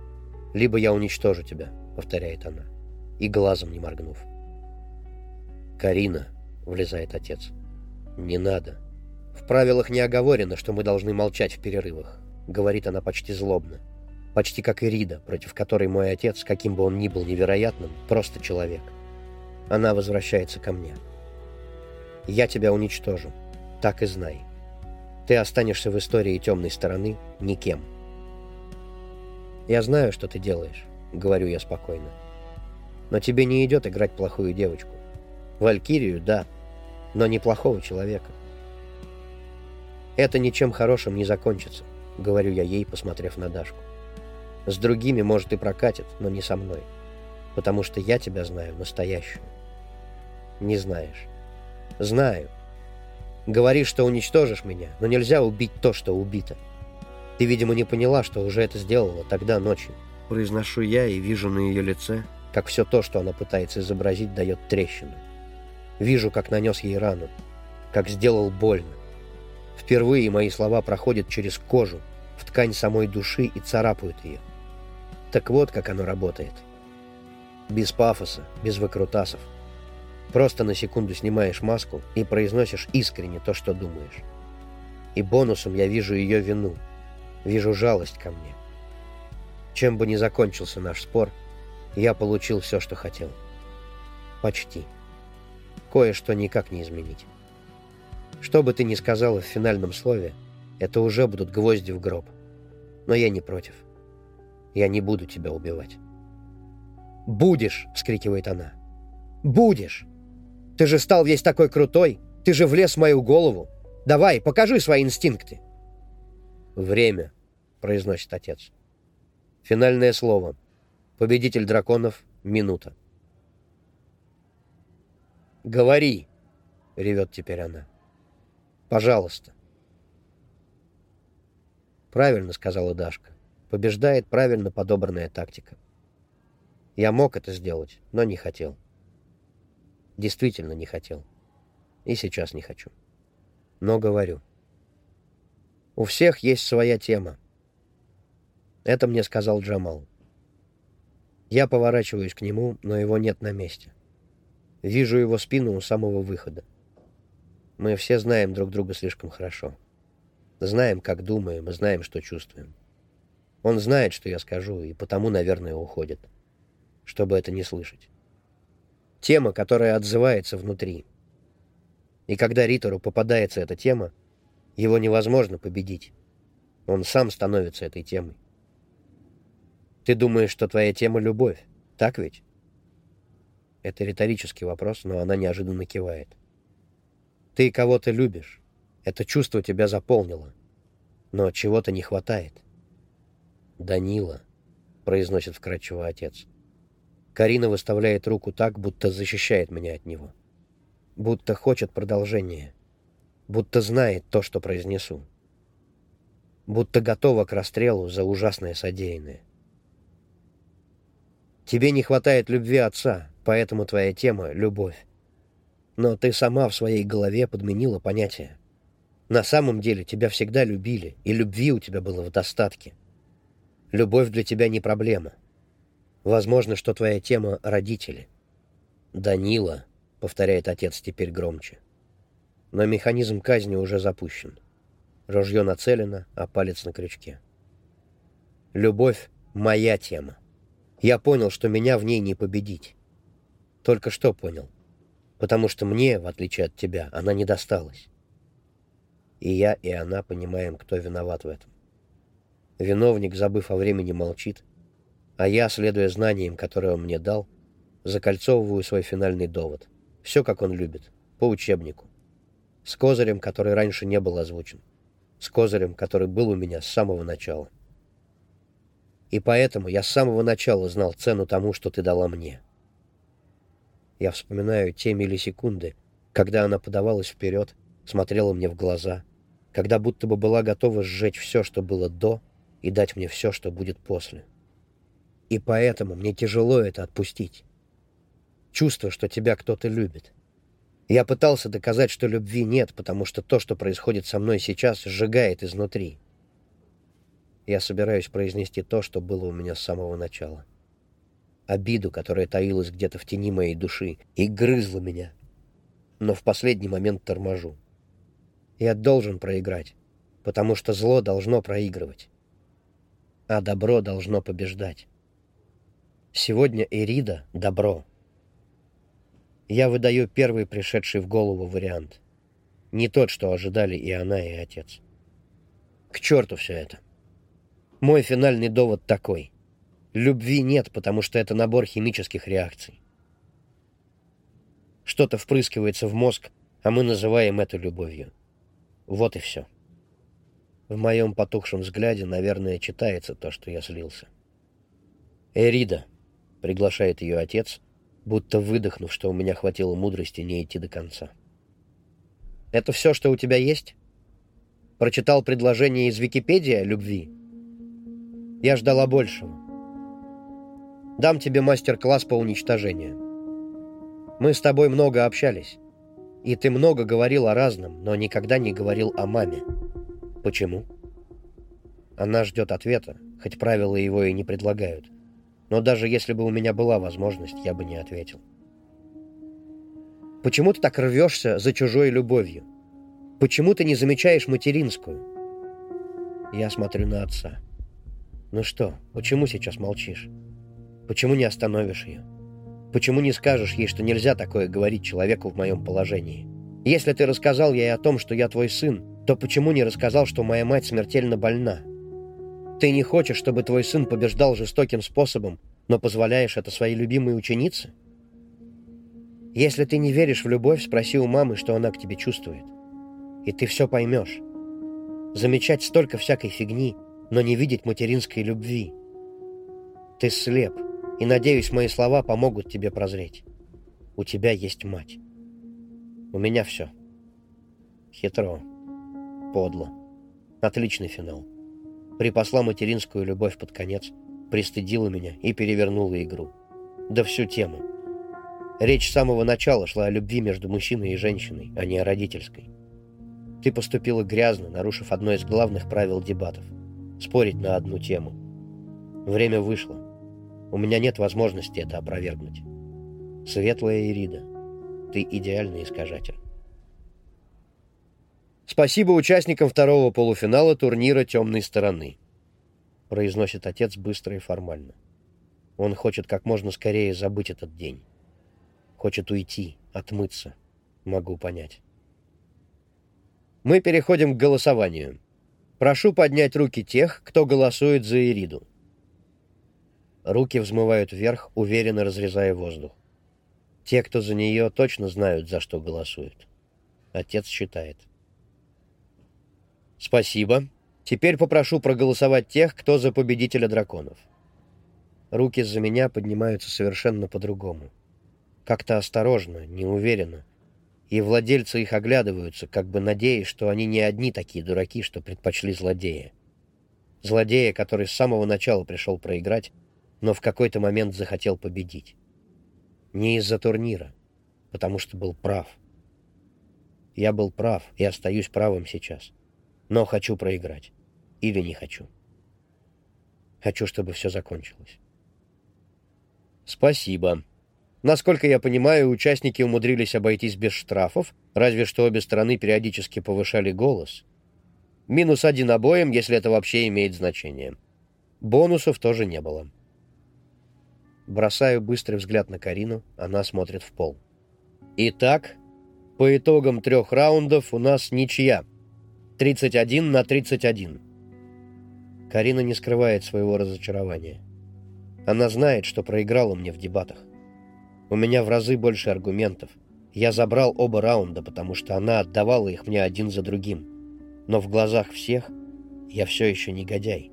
либо я уничтожу тебя», — повторяет она, и глазом не моргнув. «Карина», — влезает отец, — «не надо. В правилах не оговорено, что мы должны молчать в перерывах», — говорит она почти злобно, почти как Ирида, против которой мой отец, каким бы он ни был невероятным, просто человек. Она возвращается ко мне. «Я тебя уничтожу, так и знай». Ты останешься в истории темной стороны никем. «Я знаю, что ты делаешь», — говорю я спокойно. «Но тебе не идет играть плохую девочку. Валькирию, да, но не плохого человека. Это ничем хорошим не закончится», — говорю я ей, посмотрев на Дашку. «С другими, может, и прокатит, но не со мной, потому что я тебя знаю настоящую». «Не знаешь». «Знаю», Говоришь, что уничтожишь меня, но нельзя убить то, что убито. Ты, видимо, не поняла, что уже это сделала тогда ночью. Произношу я и вижу на ее лице, как все то, что она пытается изобразить, дает трещину. Вижу, как нанес ей рану, как сделал больно. Впервые мои слова проходят через кожу, в ткань самой души и царапают ее. Так вот, как оно работает. Без пафоса, без выкрутасов. Просто на секунду снимаешь маску и произносишь искренне то, что думаешь. И бонусом я вижу ее вину, вижу жалость ко мне. Чем бы ни закончился наш спор, я получил все, что хотел. Почти. Кое-что никак не изменить. Что бы ты ни сказала в финальном слове, это уже будут гвозди в гроб. Но я не против. Я не буду тебя убивать. «Будешь!» — вскрикивает она. «Будешь!» Ты же стал весь такой крутой. Ты же влез в мою голову. Давай, покажи свои инстинкты. Время, произносит отец. Финальное слово. Победитель драконов. Минута. Говори, ревет теперь она. Пожалуйста. Правильно сказала Дашка. Побеждает правильно подобранная тактика. Я мог это сделать, но не хотел. Действительно не хотел. И сейчас не хочу. Но говорю. У всех есть своя тема. Это мне сказал Джамал. Я поворачиваюсь к нему, но его нет на месте. Вижу его спину у самого выхода. Мы все знаем друг друга слишком хорошо. Знаем, как думаем, и знаем, что чувствуем. Он знает, что я скажу, и потому, наверное, уходит, чтобы это не слышать. Тема, которая отзывается внутри. И когда Ритору попадается эта тема, его невозможно победить. Он сам становится этой темой. Ты думаешь, что твоя тема — любовь, так ведь? Это риторический вопрос, но она неожиданно кивает. Ты кого-то любишь. Это чувство тебя заполнило. Но чего-то не хватает. «Данила», — произносит вкрадчиво отец. Карина выставляет руку так, будто защищает меня от него. Будто хочет продолжения. Будто знает то, что произнесу. Будто готова к расстрелу за ужасное содеянное. Тебе не хватает любви отца, поэтому твоя тема — любовь. Но ты сама в своей голове подменила понятие. На самом деле тебя всегда любили, и любви у тебя было в достатке. Любовь для тебя не проблема. Возможно, что твоя тема — родители. «Данила», — повторяет отец теперь громче. Но механизм казни уже запущен. Ружье нацелено, а палец на крючке. Любовь — моя тема. Я понял, что меня в ней не победить. Только что понял. Потому что мне, в отличие от тебя, она не досталась. И я, и она понимаем, кто виноват в этом. Виновник, забыв о времени, молчит, а я, следуя знаниям, которые он мне дал, закольцовываю свой финальный довод. Все, как он любит, по учебнику. С козырем, который раньше не был озвучен. С козырем, который был у меня с самого начала. И поэтому я с самого начала знал цену тому, что ты дала мне. Я вспоминаю те миллисекунды, когда она подавалась вперед, смотрела мне в глаза, когда будто бы была готова сжечь все, что было до, и дать мне все, что будет после. И поэтому мне тяжело это отпустить. Чувство, что тебя кто-то любит. Я пытался доказать, что любви нет, потому что то, что происходит со мной сейчас, сжигает изнутри. Я собираюсь произнести то, что было у меня с самого начала. Обиду, которая таилась где-то в тени моей души и грызла меня. Но в последний момент торможу. Я должен проиграть, потому что зло должно проигрывать, а добро должно побеждать. Сегодня Эрида — добро. Я выдаю первый пришедший в голову вариант. Не тот, что ожидали и она, и отец. К черту все это. Мой финальный довод такой. Любви нет, потому что это набор химических реакций. Что-то впрыскивается в мозг, а мы называем это любовью. Вот и все. В моем потухшем взгляде, наверное, читается то, что я слился. «Эрида», — приглашает ее отец, будто выдохнув, что у меня хватило мудрости не идти до конца. «Это все, что у тебя есть? Прочитал предложение из Википедии о любви?» Я ждала большего. Дам тебе мастер-класс по уничтожению. Мы с тобой много общались. И ты много говорил о разном, но никогда не говорил о маме. Почему? Она ждет ответа, хоть правила его и не предлагают. Но даже если бы у меня была возможность, я бы не ответил. Почему ты так рвешься за чужой любовью? Почему ты не замечаешь материнскую? Я смотрю на отца. Ну что, почему сейчас молчишь? Почему не остановишь ее? Почему не скажешь ей, что нельзя такое говорить человеку в моем положении? Если ты рассказал ей о том, что я твой сын, то почему не рассказал, что моя мать смертельно больна? Ты не хочешь, чтобы твой сын побеждал жестоким способом, но позволяешь это своей любимой ученице? Если ты не веришь в любовь, спроси у мамы, что она к тебе чувствует. И ты все поймешь. Замечать столько всякой фигни — но не видеть материнской любви. Ты слеп, и, надеюсь, мои слова помогут тебе прозреть. У тебя есть мать. У меня все. Хитро. Подло. Отличный финал. Припасла материнскую любовь под конец, пристыдила меня и перевернула игру. Да всю тему. Речь с самого начала шла о любви между мужчиной и женщиной, а не о родительской. Ты поступила грязно, нарушив одно из главных правил дебатов — спорить на одну тему. Время вышло. У меня нет возможности это опровергнуть. Светлая Ирида, Ты идеальный искажатель. Спасибо участникам второго полуфинала турнира «Темной стороны», произносит отец быстро и формально. Он хочет как можно скорее забыть этот день. Хочет уйти, отмыться. Могу понять. Мы переходим к голосованию. Прошу поднять руки тех, кто голосует за Ириду. Руки взмывают вверх, уверенно разрезая воздух. Те, кто за нее, точно знают, за что голосуют. Отец считает. Спасибо. Теперь попрошу проголосовать тех, кто за победителя драконов. Руки за меня поднимаются совершенно по-другому. Как-то осторожно, неуверенно. И владельцы их оглядываются, как бы надеясь, что они не одни такие дураки, что предпочли злодея. Злодея, который с самого начала пришел проиграть, но в какой-то момент захотел победить. Не из-за турнира, потому что был прав. Я был прав и остаюсь правым сейчас. Но хочу проиграть. Или не хочу. Хочу, чтобы все закончилось. Спасибо. Насколько я понимаю, участники умудрились обойтись без штрафов, разве что обе стороны периодически повышали голос. Минус один обоим, если это вообще имеет значение. Бонусов тоже не было. Бросаю быстрый взгляд на Карину, она смотрит в пол. Итак, по итогам трех раундов у нас ничья. 31 на 31. Карина не скрывает своего разочарования. Она знает, что проиграла мне в дебатах. У меня в разы больше аргументов. Я забрал оба раунда, потому что она отдавала их мне один за другим. Но в глазах всех я все еще негодяй.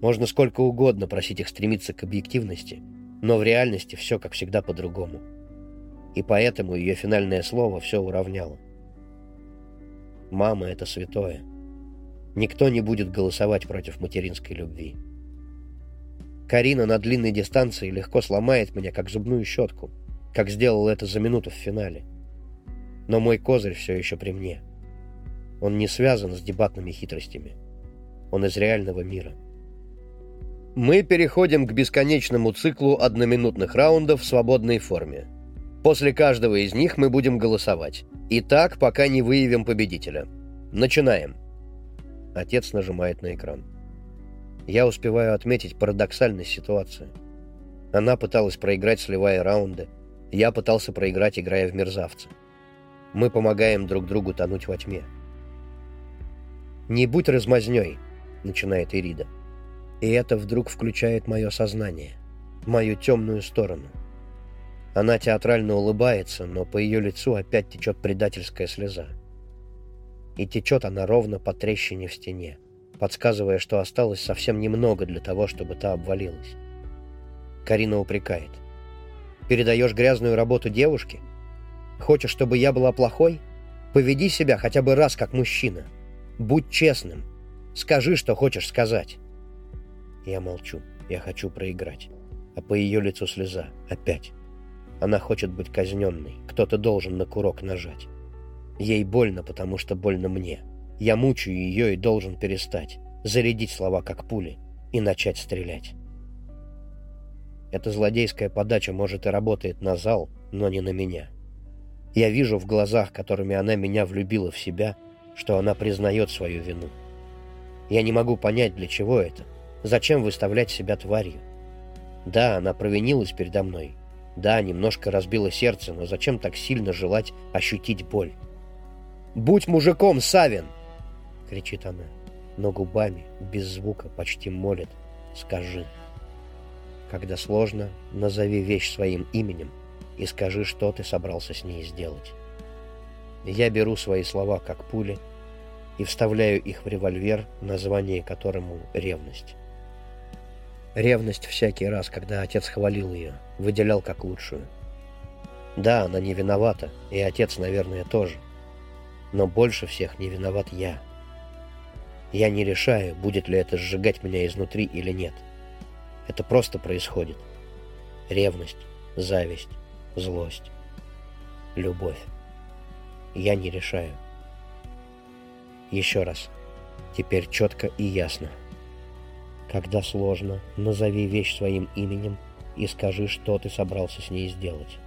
Можно сколько угодно просить их стремиться к объективности, но в реальности все, как всегда, по-другому. И поэтому ее финальное слово все уравняло. Мама — это святое. Никто не будет голосовать против материнской любви. Карина на длинной дистанции легко сломает меня, как зубную щетку, как сделал это за минуту в финале. Но мой козырь все еще при мне. Он не связан с дебатными хитростями. Он из реального мира. Мы переходим к бесконечному циклу одноминутных раундов в свободной форме. После каждого из них мы будем голосовать. И так, пока не выявим победителя. Начинаем. Отец нажимает на экран. Я успеваю отметить парадоксальность ситуации. Она пыталась проиграть, сливая раунды. Я пытался проиграть, играя в мерзавца. Мы помогаем друг другу тонуть во тьме. «Не будь размазнёй», — начинает Ирида. И это вдруг включает мое сознание, мою темную сторону. Она театрально улыбается, но по ее лицу опять течет предательская слеза. И течет она ровно по трещине в стене, подсказывая, что осталось совсем немного для того, чтобы та обвалилась. Карина упрекает. «Передаешь грязную работу девушке? Хочешь, чтобы я была плохой? Поведи себя хотя бы раз как мужчина. Будь честным. Скажи, что хочешь сказать». Я молчу. Я хочу проиграть. А по ее лицу слеза. Опять. Она хочет быть казненной. Кто-то должен на курок нажать. Ей больно, потому что больно мне. Я мучаю ее и должен перестать. Зарядить слова, как пули. И начать стрелять. Эта злодейская подача, может, и работает на зал, но не на меня. Я вижу в глазах, которыми она меня влюбила в себя, что она признает свою вину. Я не могу понять, для чего это. Зачем выставлять себя тварью? Да, она провинилась передо мной. Да, немножко разбила сердце, но зачем так сильно желать ощутить боль? «Будь мужиком, Савин!» — кричит она, но губами, без звука, почти молит. «Скажи». Когда сложно, назови вещь своим именем и скажи, что ты собрался с ней сделать. Я беру свои слова как пули и вставляю их в револьвер, название которому «Ревность». Ревность всякий раз, когда отец хвалил ее, выделял как лучшую. Да, она не виновата, и отец, наверное, тоже. Но больше всех не виноват я. Я не решаю, будет ли это сжигать меня изнутри или нет. Это просто происходит. Ревность, зависть, злость, любовь. Я не решаю. Еще раз. Теперь четко и ясно. Когда сложно, назови вещь своим именем и скажи, что ты собрался с ней сделать.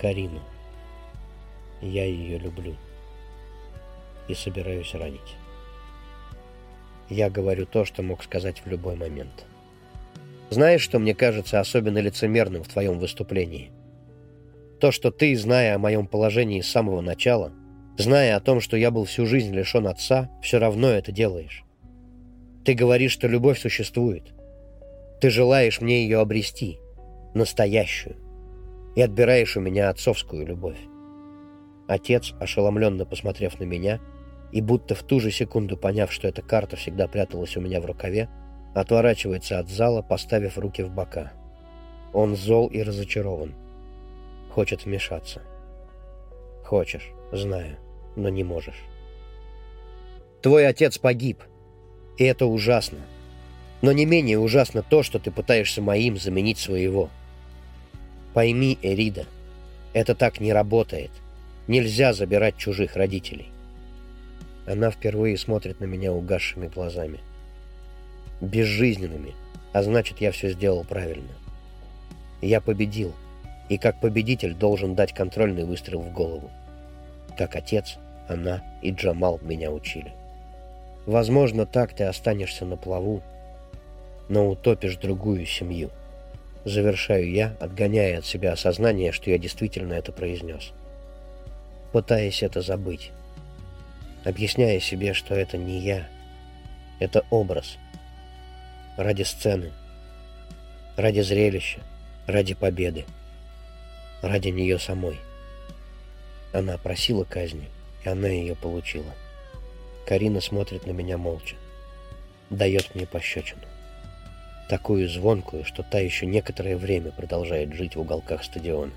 Карину. Я ее люблю и собираюсь ранить. Я говорю то, что мог сказать в любой момент. Знаешь, что мне кажется особенно лицемерным в твоем выступлении? То, что ты, зная о моем положении с самого начала, зная о том, что я был всю жизнь лишен отца, все равно это делаешь. Ты говоришь, что любовь существует. Ты желаешь мне ее обрести, настоящую, и отбираешь у меня отцовскую любовь. Отец, ошеломленно посмотрев на меня, и будто в ту же секунду поняв, что эта карта всегда пряталась у меня в рукаве, отворачивается от зала, поставив руки в бока. Он зол и разочарован. Хочет вмешаться. Хочешь, знаю, но не можешь. Твой отец погиб, и это ужасно. Но не менее ужасно то, что ты пытаешься моим заменить своего. Пойми, Эрида, это так не работает. Нельзя забирать чужих родителей. Она впервые смотрит на меня угасшими глазами. Безжизненными, а значит, я все сделал правильно. Я победил, и как победитель должен дать контрольный выстрел в голову. Как отец, она и Джамал меня учили. Возможно, так ты останешься на плаву, но утопишь другую семью. Завершаю я, отгоняя от себя осознание, что я действительно это произнес. Пытаясь это забыть объясняя себе, что это не я, это образ. Ради сцены, ради зрелища, ради победы, ради нее самой. Она просила казни, и она ее получила. Карина смотрит на меня молча, дает мне пощечину. Такую звонкую, что та еще некоторое время продолжает жить в уголках стадиона.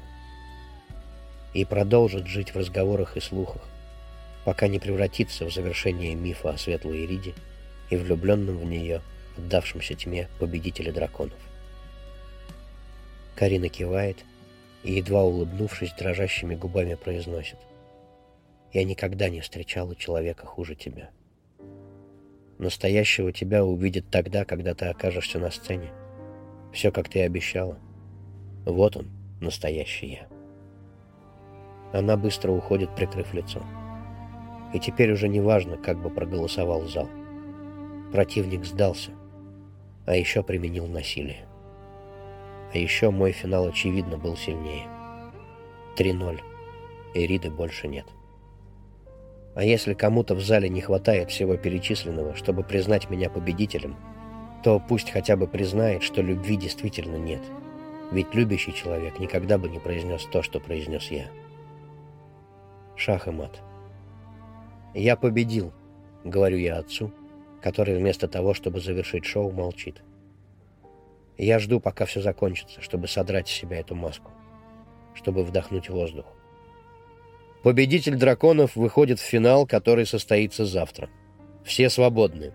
И продолжит жить в разговорах и слухах, пока не превратится в завершение мифа о светлой Ириде и влюбленном в нее, отдавшемся тьме победителя драконов. Карина кивает и, едва улыбнувшись, дрожащими губами произносит. «Я никогда не встречала человека хуже тебя. Настоящего тебя увидит тогда, когда ты окажешься на сцене. Все, как ты и обещала. Вот он, настоящий я». Она быстро уходит, прикрыв лицо. И теперь уже не важно, как бы проголосовал зал. Противник сдался, а еще применил насилие. А еще мой финал, очевидно, был сильнее. 3-0. Эриды больше нет. А если кому-то в зале не хватает всего перечисленного, чтобы признать меня победителем, то пусть хотя бы признает, что любви действительно нет. Ведь любящий человек никогда бы не произнес то, что произнес я. Шах и мат. «Я победил», — говорю я отцу, который вместо того, чтобы завершить шоу, молчит. Я жду, пока все закончится, чтобы содрать с себя эту маску, чтобы вдохнуть воздух. Победитель драконов выходит в финал, который состоится завтра. Все свободны,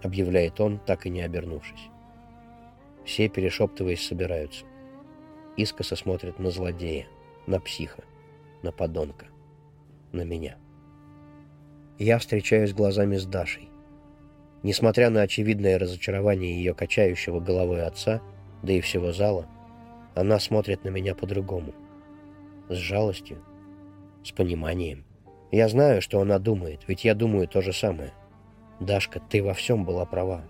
объявляет он, так и не обернувшись. Все, перешептываясь, собираются. Искоса смотрит на злодея, на психа, на подонка, на меня. Я встречаюсь глазами с Дашей. Несмотря на очевидное разочарование ее качающего головой отца, да и всего зала, она смотрит на меня по-другому. С жалостью, с пониманием. Я знаю, что она думает, ведь я думаю то же самое. Дашка, ты во всем была права.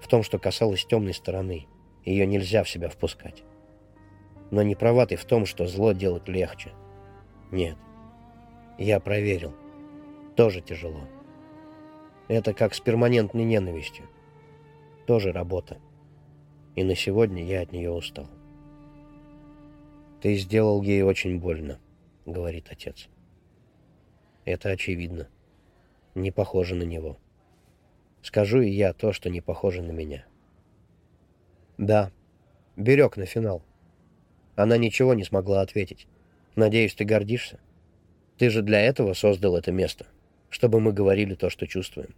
В том, что касалось темной стороны, ее нельзя в себя впускать. Но не права ты в том, что зло делать легче. Нет. Я проверил тоже тяжело. Это как с перманентной ненавистью. Тоже работа. И на сегодня я от нее устал. «Ты сделал ей очень больно», — говорит отец. Это очевидно. Не похоже на него. Скажу и я то, что не похоже на меня. Да, берег на финал. Она ничего не смогла ответить. Надеюсь, ты гордишься? Ты же для этого создал это место чтобы мы говорили то, что чувствуем.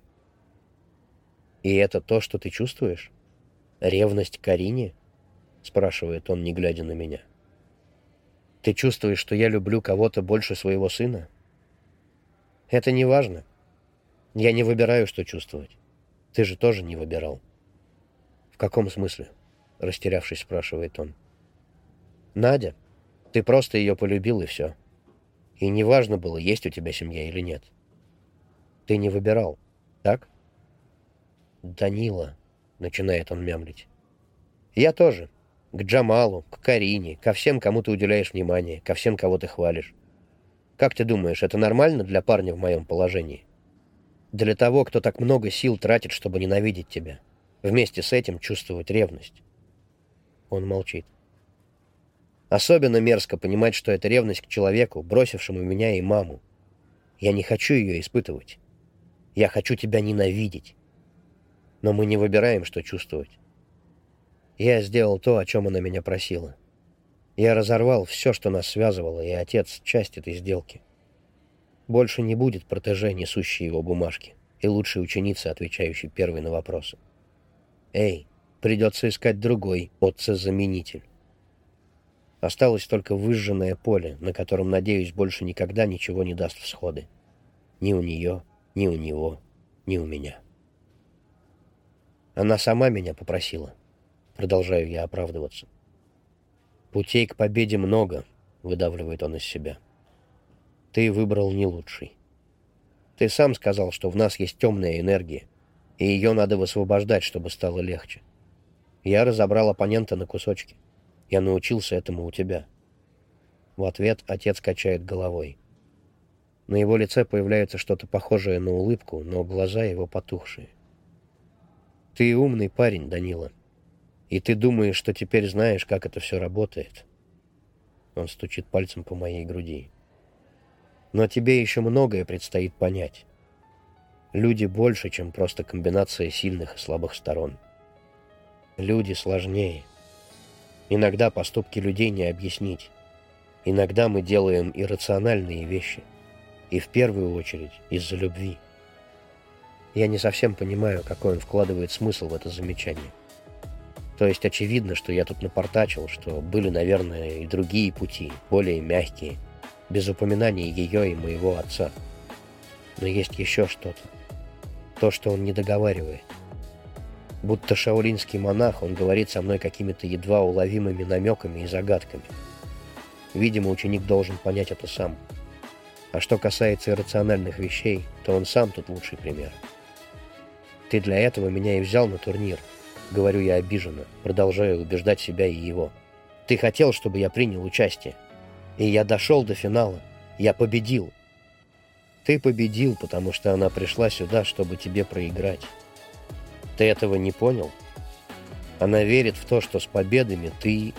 «И это то, что ты чувствуешь? Ревность к Карине?» — спрашивает он, не глядя на меня. «Ты чувствуешь, что я люблю кого-то больше своего сына?» «Это не важно. Я не выбираю, что чувствовать. Ты же тоже не выбирал». «В каком смысле?» — растерявшись, спрашивает он. «Надя, Ты просто ее полюбил, и все. И неважно было, есть у тебя семья или нет. Ты не выбирал, так? Данила, начинает он мямлить. Я тоже. К Джамалу, к Карине, ко всем, кому ты уделяешь внимание, ко всем, кого ты хвалишь. Как ты думаешь, это нормально для парня в моем положении? Для того, кто так много сил тратит, чтобы ненавидеть тебя. Вместе с этим чувствовать ревность. Он молчит. Особенно мерзко понимать, что это ревность к человеку, бросившему меня и маму. Я не хочу ее испытывать. Я хочу тебя ненавидеть. Но мы не выбираем, что чувствовать. Я сделал то, о чем она меня просила. Я разорвал все, что нас связывало, и отец — часть этой сделки. Больше не будет протеже, несущей его бумажки, и лучшей ученицы, отвечающей первой на вопросы. Эй, придется искать другой отца-заменитель. Осталось только выжженное поле, на котором, надеюсь, больше никогда ничего не даст всходы. Ни у нее, ни у него, ни у меня. Она сама меня попросила. Продолжаю я оправдываться. «Путей к победе много», — выдавливает он из себя. «Ты выбрал не лучший. Ты сам сказал, что в нас есть темная энергия, и ее надо высвобождать, чтобы стало легче. Я разобрал оппонента на кусочки. Я научился этому у тебя». В ответ отец качает головой. На его лице появляется что-то похожее на улыбку, но глаза его потухшие. «Ты умный парень, Данила», и ты думаешь, что теперь знаешь, как это все работает. Он стучит пальцем по моей груди. Но тебе еще многое предстоит понять. Люди больше, чем просто комбинация сильных и слабых сторон. Люди сложнее. Иногда поступки людей не объяснить. Иногда мы делаем иррациональные вещи. И в первую очередь из-за любви. Я не совсем понимаю, какой он вкладывает смысл в это замечание. То есть очевидно, что я тут напортачил, что были, наверное, и другие пути, более мягкие, без упоминаний ее и моего отца. Но есть еще что-то. То, что он не договаривает. Будто шаолинский монах, он говорит со мной какими-то едва уловимыми намеками и загадками. Видимо, ученик должен понять это сам. А что касается иррациональных вещей, то он сам тут лучший пример. Ты для этого меня и взял на турнир —— говорю я обиженно, продолжая убеждать себя и его. «Ты хотел, чтобы я принял участие. И я дошел до финала. Я победил». «Ты победил, потому что она пришла сюда, чтобы тебе проиграть. Ты этого не понял? Она верит в то, что с победами ты...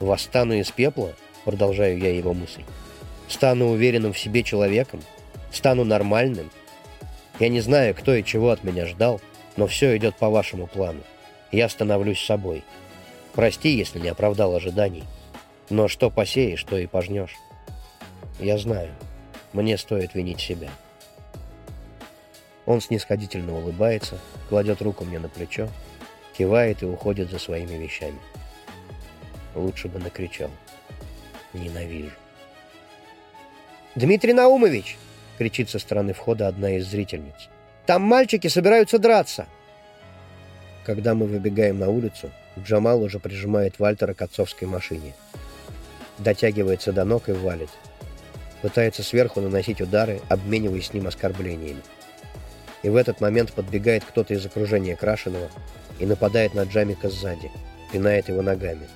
Восстану из пепла?» — продолжаю я его мысль. «Стану уверенным в себе человеком? Стану нормальным? Я не знаю, кто и чего от меня ждал, но все идет по вашему плану я становлюсь собой. Прости, если не оправдал ожиданий. Но что посеешь, то и пожнешь. Я знаю, мне стоит винить себя. Он снисходительно улыбается, кладет руку мне на плечо, кивает и уходит за своими вещами. Лучше бы накричал. Ненавижу. «Дмитрий Наумович!» — кричит со стороны входа одна из зрительниц. «Там мальчики собираются драться!» Когда мы выбегаем на улицу, Джамал уже прижимает Вальтера к отцовской машине. Дотягивается до ног и валит. Пытается сверху наносить удары, обмениваясь с ним оскорблениями. И в этот момент подбегает кто-то из окружения Крашеного и нападает на Джамика сзади, пинает его ногами.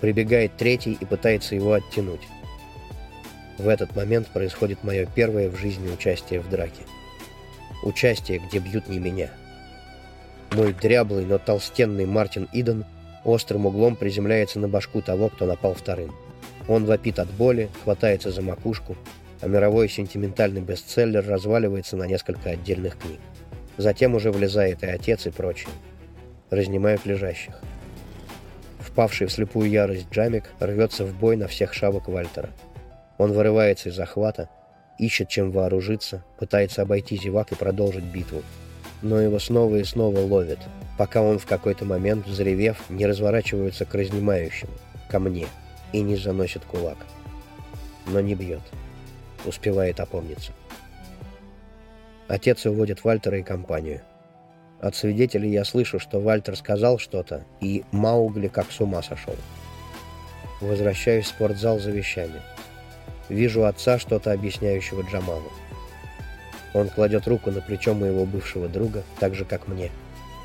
Прибегает третий и пытается его оттянуть. В этот момент происходит мое первое в жизни участие в драке. Участие, где бьют не меня – мой дряблый, но толстенный Мартин Иден острым углом приземляется на башку того, кто напал вторым. Он вопит от боли, хватается за макушку, а мировой сентиментальный бестселлер разваливается на несколько отдельных книг. Затем уже влезает и отец, и прочие. Разнимают лежащих. Впавший в слепую ярость Джамик рвется в бой на всех шавок Вальтера. Он вырывается из захвата, ищет чем вооружиться, пытается обойти зевак и продолжить битву но его снова и снова ловят, пока он в какой-то момент, взревев, не разворачивается к разнимающему, ко мне, и не заносит кулак. Но не бьет. Успевает опомниться. Отец уводит Вальтера и компанию. От свидетелей я слышу, что Вальтер сказал что-то, и Маугли как с ума сошел. Возвращаюсь в спортзал за вещами. Вижу отца, что-то объясняющего Джамалу. Он кладет руку на плечо моего бывшего друга, так же, как мне.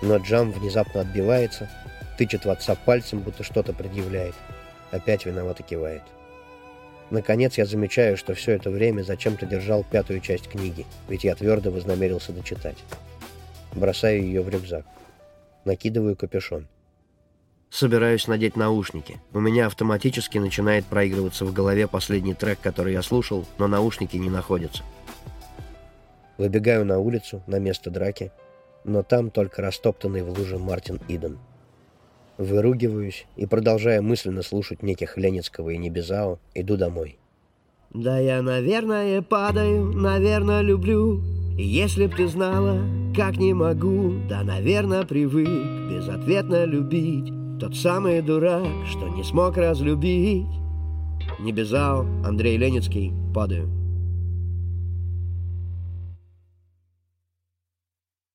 Но Джам внезапно отбивается, тычет в отца пальцем, будто что-то предъявляет. Опять виновато кивает. Наконец я замечаю, что все это время зачем-то держал пятую часть книги, ведь я твердо вознамерился дочитать. Бросаю ее в рюкзак. Накидываю капюшон. Собираюсь надеть наушники. У меня автоматически начинает проигрываться в голове последний трек, который я слушал, но наушники не находятся. Выбегаю на улицу, на место драки, но там только растоптанный в луже Мартин Иден. Выругиваюсь и, продолжая мысленно слушать неких Леницкого и Небезао, иду домой. Да я, наверное, падаю, наверное, люблю. Если б ты знала, как не могу, да, наверное, привык безответно любить. Тот самый дурак, что не смог разлюбить. Небезао, Андрей Леницкий, падаю.